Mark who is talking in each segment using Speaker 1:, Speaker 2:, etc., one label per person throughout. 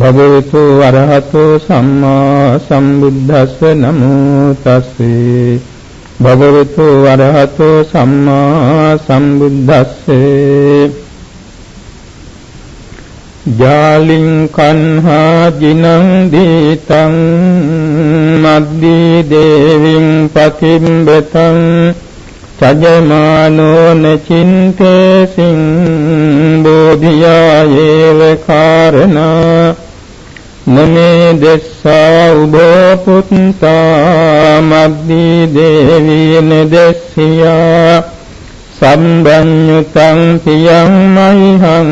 Speaker 1: භගවතු අරහතෝ සම්මා සම්බුද්දස්ස නමෝ තස්සේ භගවතු අරහතෝ සම්මා සම්බුද්දස්සේ. ජාලින් කන්හා ජිනං දීතං මද්දී දේවින් පතිම්බතං සජමානෝ නචින්තේසින් බෝධියායේව කාරණා. නමේ දෙස්සා උභෝ පුත්තා මද්දී දේවීන දෙස්සියා සම්බන්්‍යුතං පියං මයිහං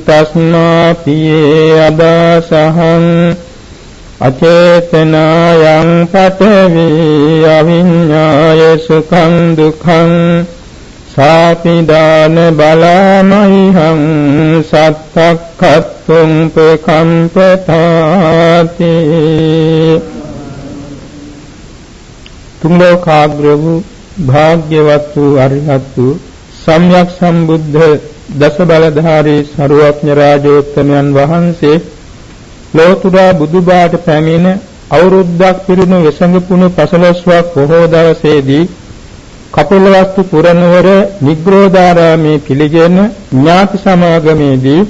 Speaker 1: තස්මා පියේ අදාසහං අචේතනායං පඨවි අවිඤ්ඤාය සුඛං දුක්ඛං සාපිදාන බලාමයිහං සත්තක්ඛත්තුං පකම්පතාති තුම්ලෝකාග්‍ර වූ භාග්‍යවත් වූ අරිහත් වූ සම්්‍යක් සම්බුද්ධ දස බලධාරී සරුවඥ රාජෝත්තමයන් වහන්සේ ලෝතුරා බුදුබාට පැමිණ අවුරුද්දක් පිරුණු වෙසඟපුණු පසළොස්වක් පොහෝ දවසේදී කපිලවස්තු පුරනවර නිග්‍රෝධාරාමේ පිළිගෙන ඥාති සමාගමේදී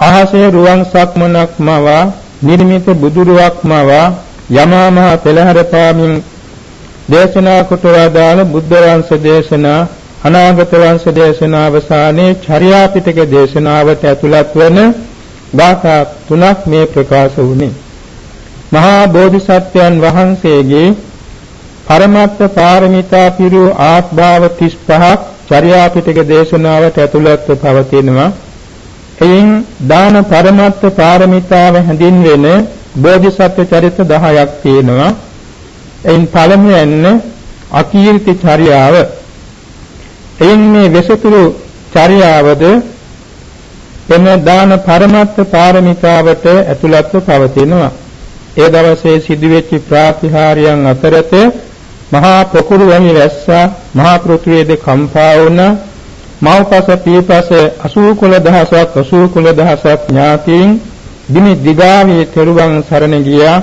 Speaker 1: අහසේ රුවන් සක්මනක් මවා නිර්මිත බුදුරුවක් මවා යමා මහ පෙළහැර පාමින් දේශනා කොට වදාළ බුද්ධ වංශ දේශනා අනාගත වංශ දේශනා අවසානයේ චර්යා පිටක දේශනාවට ඇතුළත් වන ගාථා තුනක් මේ ප්‍රකාශ වුණේ. මහා බෝධිසත්වයන් වහන්සේගේ පරමත්ත පාරමිතා පිරු ආත්භාව 35ක් චර්යා පිටක දේශනාවට ඇතුළත්ව පවතිනවා. එයින් දාන පරමත්ත පාරමිතාව හැඳින්වෙන බෝධිසත්ව චරිත 10ක් තියෙනවා. එයින් පළමුවෙන් අකීර්ති චර්යාව. එයින් මේ වෙසතුරු චර්යාවද එම දාන පරමත්ත පාරමිතාවට ඇතුළත්ව පවතිනවා. ඒ දවසේ සිදුවෙච්ච ප්‍රාතිහාර්යයන් අතරත මහා පොකුරු වැනි රැස්සා මහා පෘථිවියද කම්පා වුණා. මව්පස පීපස 80 කුල දහසක් 80 කුල දහසක් ඥාතීන් දිනි දිගාවේ තෙරුවන් සරණ ගියා.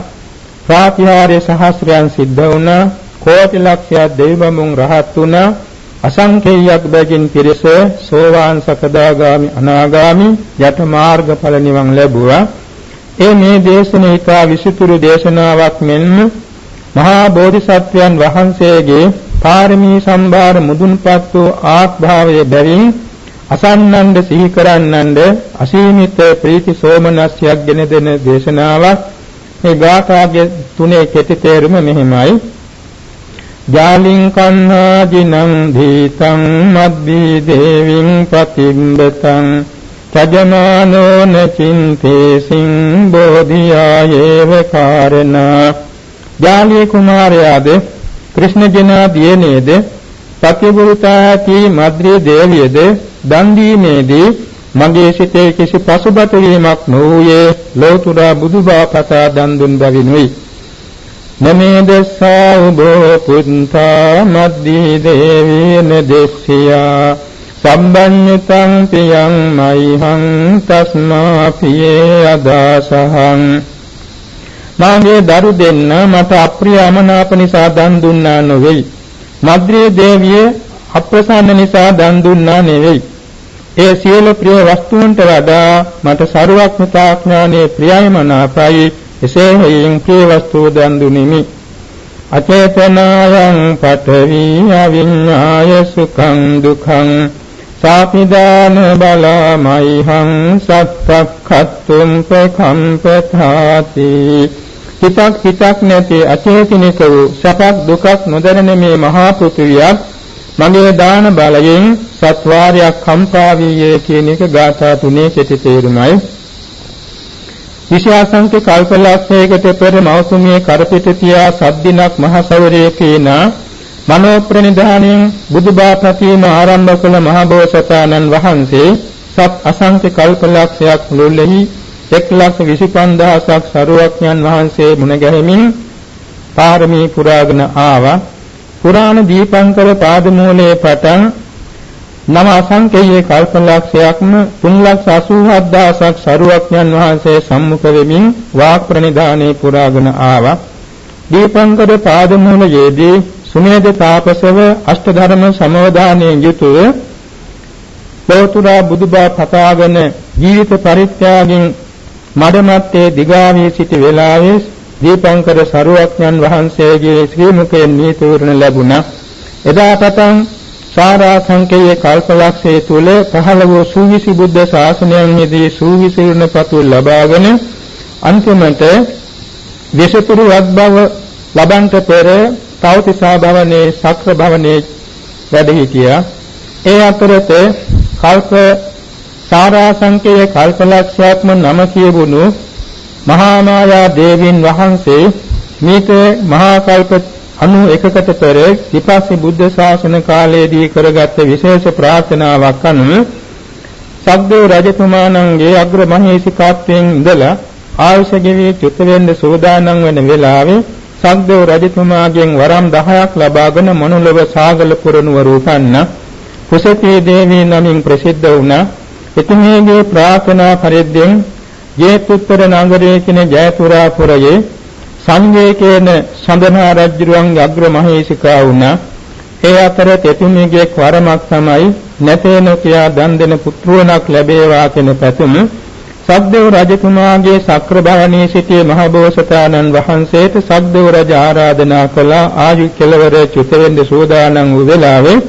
Speaker 1: ප්‍රාතිහාර්ය සහස්‍රයන් සිද්ධ වුණා. කෝටි ලක්ෂයක් දෙවිවරුන් රහත් වුණා. අසංකේයයක් බැගින් පිරිස සෝවාන් සකදාගාමි අනාගාමි යට මාර්ගඵල නිවන් ලැබුවා. ඒ මේ දේශනේ ඊතා විසුතුරු දේශනාවක් මෙන්ම මහා බෝධිසත්වයන් වහන්සේගේ පාරමී සම්භාර මුදුන්පත් වූ ආත්භාවයේ බැවින් අසන්නන්ද සිහි කරන්නන්ද අසීමිත ප්‍රීති සෝමනස්යක් ගෙන දෙන දේශනාවක් මේ ගාථාගේ තුනේ කෙටි තේරුම මෙහිමයි. ජාලින් කන්හා ජිනං දීතං මද්දී දේවින් පතිම්බතං චජමානෝ නචින්තේසින් බෝධියායේව කාරණා ජාලී කුමාරයාද කෘෂ්ණජනා දියනේද සත්‍යබුරුතාති මද්දී දේවියද දන් දීමේදී මගේ සිතේ කිසි පසුබට වීමක් නොවූයේ ලෝතුරා බුදුබා කතා දන් දුන් බැවිනුයි. නමේ දස්සා උබෝ පුත්තා මද්දී දේවීන දෙස්සියා. සම්බන්්‍යතං පියං මයිහං තස්මා පියේ අදාසහං. මාගේ දරු දෙන්න මට අප්‍රිය අමනාප නිසා දන් දුන්නා නොවේයි මද්රේ දේවිය අප්‍රසන්න නිසා දන් දුන්නා නෙවෙයි. ඒ සියලු ප්‍රිය වස්තුන්ට වඩා මට සරුවක්මතා ඥානයේ ප්‍රියයි මනාපයි. එසේ හේයින් ප්‍රිය වස්තුව දන් දුනිමි. අචේතනායං පඨවි අවිඤ්ඤාය සුඛං දුඛං සාපිදාන බලමයිහං සත්තක්ඛත්තුම් ප්‍රකම්පතාති. හිතක් හිතක් නැති අචේතනික වූ සපක් දුකක් නොදැනෙන මේ මහා පෘථිවියක් මගේ දාන බලයෙන් සත්වාරයක් කම්පා වීයේ කියන එක ගාථා තුනේ කෙටි තේරුමයි. විශාසංක කල්පලක්ෂයකට පෙර මෞසුමියේ කරපිට තියා සද්දිනක් මහ සවරයේ කේනා මනෝ ප්‍රනිධානයෙන් බුදුබා ප්‍රතිම ආරම්භ කළ මහ බෝසතාණන් වහන්සේ සත් අසංක කල්පලක්ෂයක් මුළුල්ලෙහි 125000ක් සරුවක්ඥන් වහන්සේ මුණ ගැහිමින් පාරමී පුරාගෙන ආවා පුරාණ දීපංකර පාදමූලයේ පටන් නම අසංකේය කල්පලක්ෂයක්ම 387000ක් සරුවක්ඥන් වහන්සේ සම්මුඛ වෙමින් වාක් ප්‍රනිධානේ පුරාගෙන ආවා. දීපංකර පාදමූලයේදී සුමේද තාපසව අෂ්ටධර්ම සමවදානයෙන් යුතුව ලෝතුරා බුදුබා පතාගෙන ජීවිත පරිත්‍යාගයෙන් මඩමත්තේ දිගාවී සිටි වෙලාවේ දීපංකර සරුවක්ඥන් වහන්සේගේ ශ්‍රී මුඛයෙන් නීතූර්ණ ලැබුණා. එදා පටන් සාරා සංකේය කල්පලක්ෂයේ තුල පහළ වූ සූවිසි බුද්ධ ශාසනයෙහිදී සූවිසි වුණපතු ලබාගෙන අන්තිමට දේශපුරු වත්බව ලබන්ට පෙර තවතිසා භවනේ සක්‍ර භවනේ වැඩ සිටියා. ඒ අතරතේ කල්ප සාරා සංකේය කල්පලක්ෂයක්ම නම කියවුණු මහා මායා දේවීන් වහන්සේ මේත මහා කල්ප 91කට පෙර විපස්සී බුද්ධ ශාසන කාලයේදී කරගත් විශේෂ ප්‍රාර්ථනාවක් අනුව සග්දේව රජතුමාණන්ගේ අග්‍ර මහේසිකාත්වයෙන් ඉඳලා ආයුෂ ගෙවි චුත වෙන්න සෝදානම් වෙන වෙලාවේ සග්දේව රජතුමාගෙන් වරම් 10ක් ලබාගෙන මනුලව සාගල පුරනුවර උපන්න කුසපී දේවී නමින් ප්‍රසිද්ධ වුණා. එතුමියගේ ප්‍රාර්ථනා පරිද්දෙන් ජේතුත්තර නගරයේ කියන ජයපුරා පුරයේ සංවේකේන සඳනා රජුරුවන්ගේ අග්‍ර මහේසිකා වුණා. ඒ අතර තෙතුමියගේ වරමක් තමයි නැතේන කියා දන් දෙන පුත්‍රවණක් ලැබේවා කියන පැතුම සක්දේව රජතුමාගේ සක්‍ර භවනී සිටියේ මහබෝසතාණන් වහන්සේට සක්දේව රජ ආරාධනා කළ ආයු කෙලවර චුත වෙන්න සෝදානම් වූ වෙලාවේ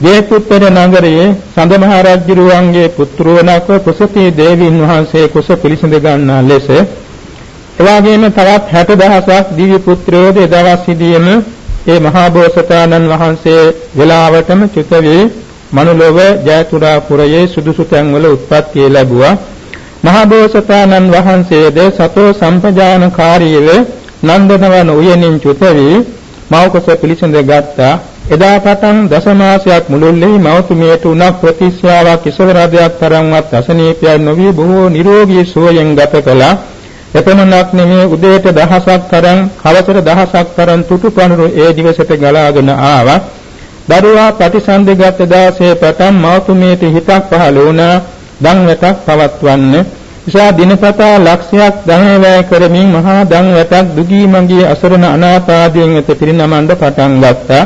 Speaker 1: ජේතුත්තර නගරයේ සඳ මහ රජුරුවන්ගේ පුත්‍රවණක්ව කුසපී දේවීන් වහන්සේ කුස පිළිසඳ ගන්නා ලෙස එවාගෙම තවත් 60000ක් දිව්‍ය පුත්‍රයෝද එදවස් සිටියම ඒ මහා බෝසතාණන් වහන්සේ වෙලාවටම චුත වී මනුලොව ජයතුරා පුරයේ සුදුසු තැන්වල උත්පත්ති ලැබුවා. මහා බෝසතාණන් වහන්සේද සතෝ සම්පජානකාරීව නන්දනවන උයනින් චුත වී මෞකස පිළිසඳ ගත්තා. එදා පටන් දසමාසයක් මුළුල්ලේ මෞතුමියට උනක් ප්‍රතිශ්‍යාවක් ඉසවරදයක් තරම්වත් අසනීපයක් නොවි බොහෝ නිරෝගී සුවයෙන් ගත කළා. එපමණක් නෙමේ උදේට දහසක් තරම් හවසට දහසක් තරම් තුටු පඳුරු ඒ දිවසට ගලාගෙන ආවා. දරුවා ප්‍රතිසන්දගත් දාසේ පටන් මෞතුමියට හිතක් පහළ වුණා. දන් වැටක් පවත්වන්න. නිසා දිනපතා ලක්ෂයක් ධන වැය කරමින් මහා දන් වැටක් දුගී මඟී අසරණ අනාථ ආදීන් වෙත පිරිනමන්න පටන් ගත්තා.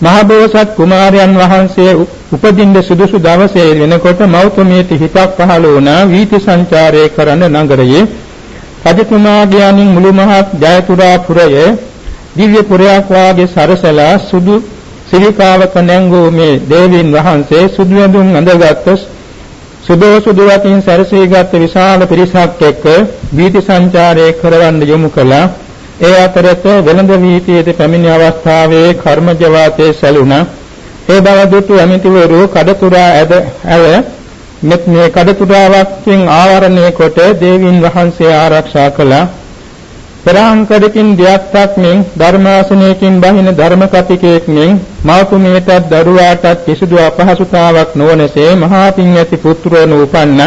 Speaker 1: මහබෝසත් කුමාරයන් වහන්සේ උපදින්න සුදුසු දවසේ වෙනකොට මෞතුමියට හිතක් පහළ වුණා. වීති සංචාරය කරන නගරයේ රජතුමාගයන්ින් මුළු මහත් ජයතුරා පුරයේ දිව්‍ය පුරයක් වාගේ සරසලා සුදු සිරිකාවක නැංගූ මේ දේවීන් වහන්සේ සුදු ඇඳුම් අඳගත් සුදෝ සුදු වතින් සැරසීගත් විශාල පිරිසක් එක්ක වීති සංචාරය කරවන්න යොමු කළා. ඒ අතරත වෙළඳ වීතියේ පැමිණි අවස්ථාවේ කර්මජ වාතයේ සැලුණා. ඒ බව දුටු ඇමතිවරු කඩතුරා ඇද ඇව මෙත් මේ කඩතුරාවක්ෙන් ආවරණය කොට දේවින් වහන්සේ ආරක්ෂා කළා. පෙරාංකඩකින් දෙයක්ක් මෙන් ධර්මාසනයකින් බහින ධර්ම කතිකයෙක් මෙන් මාතුමියටත් දරුවාටත් කිසිදු අපහසුතාවක් නොවනසේ මහා පිං ඇති පුත්‍රයන් උපන්න.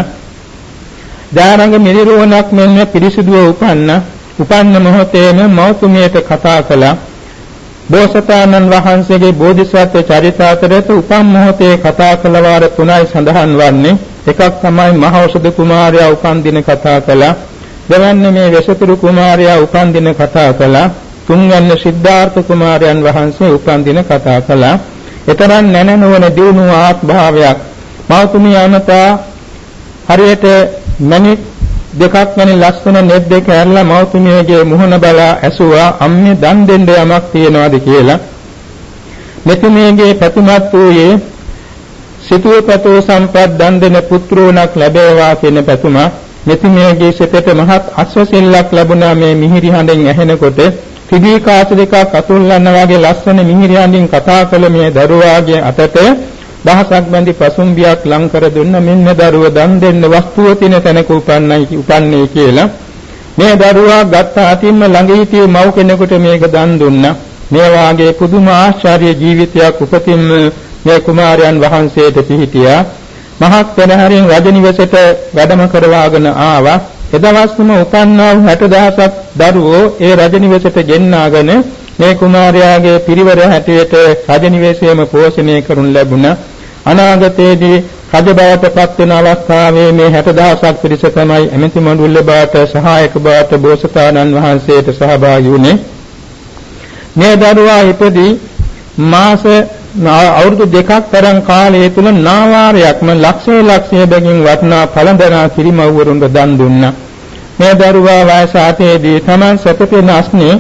Speaker 1: දානංග මිරිරුවණක් මෙන් පිරිසිදුව උපන්න. උපන්න මොහොතේම මෞතුමියට කතා කළා. බෝසතාණන් වහන්සේගේ බෝධිසත්ව චරිත අතරත උපන් මොහොතේ කතා කළ වාර තුනයි සඳහන් වන්නේ. එකක් තමයි මහෞෂධ කුමාරයා උපන් දින කතා කළා. දෙවන්නේ මේ වෙසතුරු කුමාරයා උපන් දින කතා කළා. තුන්වැන්න සිද්ධාර්ථ කුමාරයන් වහන්සේ උපන් දින කතා කළා. එතරම් නැනනවන දිනු ආත්භාවයක් මෞතුමිය අමතා හරියට මණික් දෙකක් වැනි ලස්සන නෙත් දෙක ඇරලා මෞතුමියගේ මුහුණ බලා ඇසුවා අම්මේ දන් දෙන්න යමක් තියනවාද කියලා? මෙතුමියගේ ප්‍රතිමත් වූයේ සිතුවපතෝ සම්පත් දන් දෙන පුත්‍රෝණක් ලැබේවා කියන පැතුම මෙතුමියගේ සිතට මහත් අස්වැසිල්ලක් ලැබුණා මේ මිහිරි හඬෙන් ඇහෙනකොට. තිබී කාස දෙකක් අතුල්ලන්න වගේ ලස්සන මිහිරි හඬින් කතා කළ මේ දරුවාගේ අතට දහසක් බැඳි පසුම්බියක් ලං කර දුන්න මෙන්න දරුව දන් දෙන්න වස්තුව තින තැනක උපන්නයි උපන්නේ කියලා. මේ දරුවා ගත්ත අතින්ම ළඟ හිටියේ මව් කෙනෙකුට මේක දන් දුන්නා. මේ වාගේ පුදුම ආශ්චර්ය ජීවිතයක් උපතින්ම මේ කුමාරයන් වහන්සේට පිහිටියා. මහත් පෙරහැරින් රජනිවසට වැඩම කරවාගෙන ආවා. එදවස්ම උපන්නා වූ 60000ක් දරුවෝ ඒ රජනිවසට ගෙන්නාගෙන මේ කුමාරයාගේ පිරිවර හැටියට රජනිවේශයේම පෝෂණය කරනු ලැබුණා. අනාගතයේදී රජ බවට පත් වෙන අවස්ථාවේ මේ 60000ක් පිරිස තමයි එමෙති මඬුල්ල බවට සහායක බවට බෝසතාණන් වහන්සේට සහභාගී වුණේ. මේ දරුවා ඉපදී මාස අවුරුදු දෙකක් තරම් කාලය තුල නාවාරයක්ම ලක්ෂය ලක්ෂය බැගින් වටනා පළඳනා කිරිමව්වරුන්ට දන් දුන්නා. මේ දරුවා වයස 8ේදී Taman සැපතේ නැස්නේ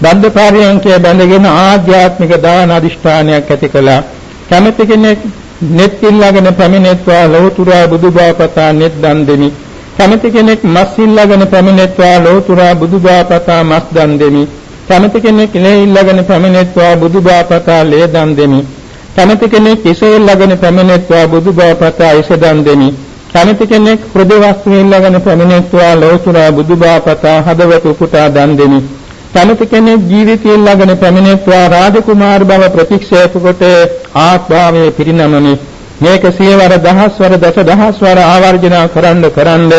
Speaker 1: බද්ධ පාරියංකය බැඳගෙන ආධ්‍යාත්මික දාන අදිෂ්ඨානයක් ඇති කළා. කැමැති කෙනෙක් net ඉල්ලාගෙන පැමිණෙත්වා ලෞතුරා බුදුබාපතා net දන් දෙමි. කැමැති කෙනෙක් මස් ඉල්ලාගෙන පැමිණෙත්වා ලෞතුරා බුදුබාපතා මස් දන් දෙමි. කැමැති කෙනෙක් ලේ ඉල්ලාගෙන පැමිණෙත්වා බුදුබාපතා ලේ දන් දෙමි. කැමැති කෙනෙක් ඉස ඉල්ලාගෙන පැමිණෙත්වා බුදුබාපතා ඉස දන් දෙමි. කැමැති කෙනෙක් හෘද වස්තු ඉල්ලාගෙන පැමිණෙත්වා ලෞතුරා බුදුබාපතා හදවත උපුටා දන් දෙමි. කැමති කෙනෙක් ජීවිතය ළඟන පැමිණෙත්වා රාජකුමාර බව ප්‍රතික්ෂේප කොට ආත්භාවයේ පිරිනමමි. මේක සියවර දහස්වර දස දහස්වර ආවර්ජන කරන්න කරන්න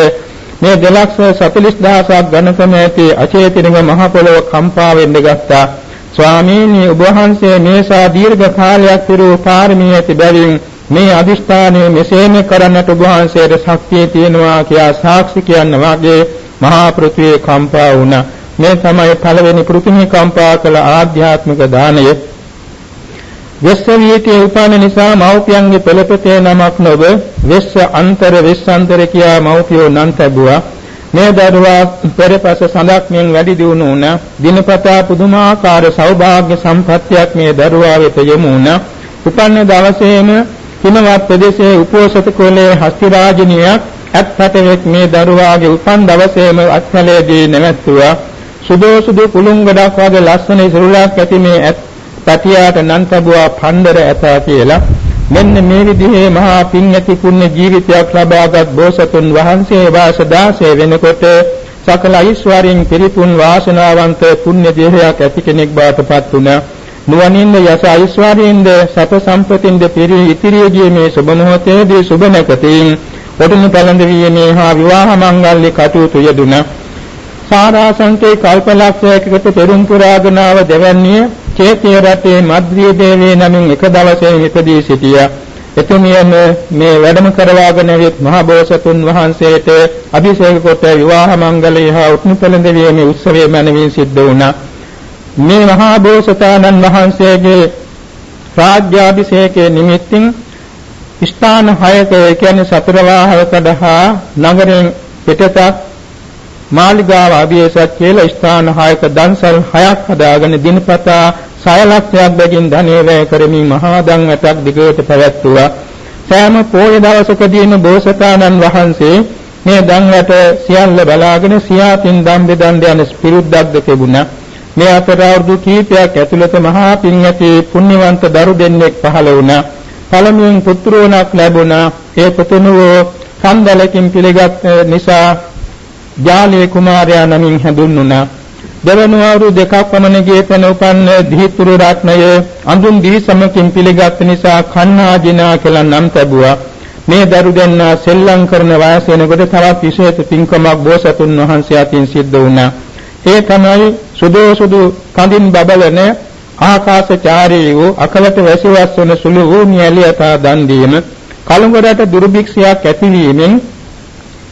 Speaker 1: මේ 240000ක් ඝනකම ඇති අචේතනික මහ පොළොව කම්පා වෙන්න ගත්තා. ස්වාමීනි ඔබ වහන්සේ මේසා දීර්ඝ කාලයක් පිරූ පාරමී ඇති බැවින් මේ අදිෂ්ඨානය මෙසේම කරන්නට ඔබ වහන්සේට ශක්තිය තියෙනවා කියා සාක්ෂි කියන්න වාගේ මහා පෘථිවිය කම්පා වුණා. මේ තමයි පළවෙනි පෘථිවි කම්පා කළ ආධ්‍යාත්මික දානය. වෙස්ස වීතිය උපන්න නිසා මව්පියන්ගේ පෙළපතේ නමක් නොව වෙස්ස අන්තර වෙස්සන්තර කියා මව්පියෝ නම් ලැබුවා. මේ දරුවා පෙරපස සඳක් මෙන් වැඩි දියුණු වුණ දිනපතා පුදුමාකාර සෞභාග්‍ය සම්පත්තියක් මේ දරුවා වෙත යොමු වුණ උපන්න දවසේම හිමවත් ප්‍රදේශයේ උපෝසත කුලයේ හස්තිරාජිනියක් අත්පතෙක් මේ දරුවාගේ උපන් දවසේම අත්හැලේදී නැවැත්තුවා සුදෝ සුදු කුළුන් ගඩක් වගේ ලස්සන ඉසුරුලක් ඇති මේ පැටියාට නම් ලැබුවා පණ්ඩර ඇතා කියලා. මෙන්න මේ විදිහේ මහා පින් ඇති පුණ්‍ය ජීවිතයක් ලබාගත් බෝසතුන් වහන්සේ වාස 16 වෙනකොට සකල ඓශ්වර්යයෙන් පිරිපුන් වාසනාවන්ත පුණ්‍ය දේහයක් ඇති කෙනෙක් බාටපත් වුණා. නුවණින්ද යස ඓශ්වර්යෙන්ද සත සම්පතින්ද පිරි ඉතිරිය ගිය මේ සුබ මොහොතේදී සුබ නැකතින් ඔටුනු පැලඳ වීමේ හා විවාහ මංගල්‍ය කටයුතු යෙදුණා. සාරාසංකේ කල්පලක්ෂයකට පෙරම් පුරාගනාව දෙවැන්නිය චේතිය රටේ මද්රිය දේවී නමින් එක දවසේ ඉපදී සිටියා. එතුමියම මේ වැඩම කරවාගෙන විත් මහ බෝසතුන් වහන්සේට අභිෂේක කොට විවාහ මංගලය හා උත්මු පෙළඳවීමේ උත්සවය මැනවින් සිද්ධ වුණා. මේ මහා බෝසතාණන් වහන්සේගේ රාජ්‍යාභිෂේකයේ නිමිත්තින් ස්ථාන 6ක කියන්නේ සතර වාහකදහා නගරෙන් පිටතක් මාලිගාව අභියසක් කියලා ස්ථාන 6ක දන්සල් 6ක් හදාගෙන දිනපතා 6 ලක්ෂයක් බැගින් ධනෙ වැය කරමින් මහා දන් ඇටක් දිගට පැවැත්තුවා. සෑම පොය දවසකදීම බෝසතාණන් වහන්සේ මේ දන් ඇට සියල්ල බලාගෙන සියාතින් දම් බෙදන් යන පිරුද්දක්ද තිබුණා. මේ අතර අවුරුදු කීපයක් ඇතුළත මහා පින් ඇති පුණ්‍යවන්ත දරු දෙන්නෙක් පහළ වුණා. පළමුවෙන් පුත්‍රෝණක් ලැබුණා. ඒ පුතුණුවෝ සම්දලකින් පිළිගත් නිසා ජාලේ කුමාරයා නමින් හැඳුන්වුණා. දෙවන අවුරුදු දෙකක් පමණ ගිය තැන උපන්න දිහිතුරු රත්නය අඳුන් දිවි සමකින් පිළිගත් නිසා කන්නාජිනා කියලා නම් ලැබුවා. මේ දරු දෙන්නා සෙල්ලම් කරන වයස වෙනකොට තවත් විශේෂ පින්කමක් බෝසතුන් වහන්සේ අතින් සිද්ධ වුණා. ඒ තමයි සුදෝ සුදු කඳින් බබලන ආකාශචාරී වූ අකලට වැසිවස් වන සුළු වූ නියලියතා දන් දීම කලුඟරට දුර්භික්ෂයක් ඇතිවීමෙන්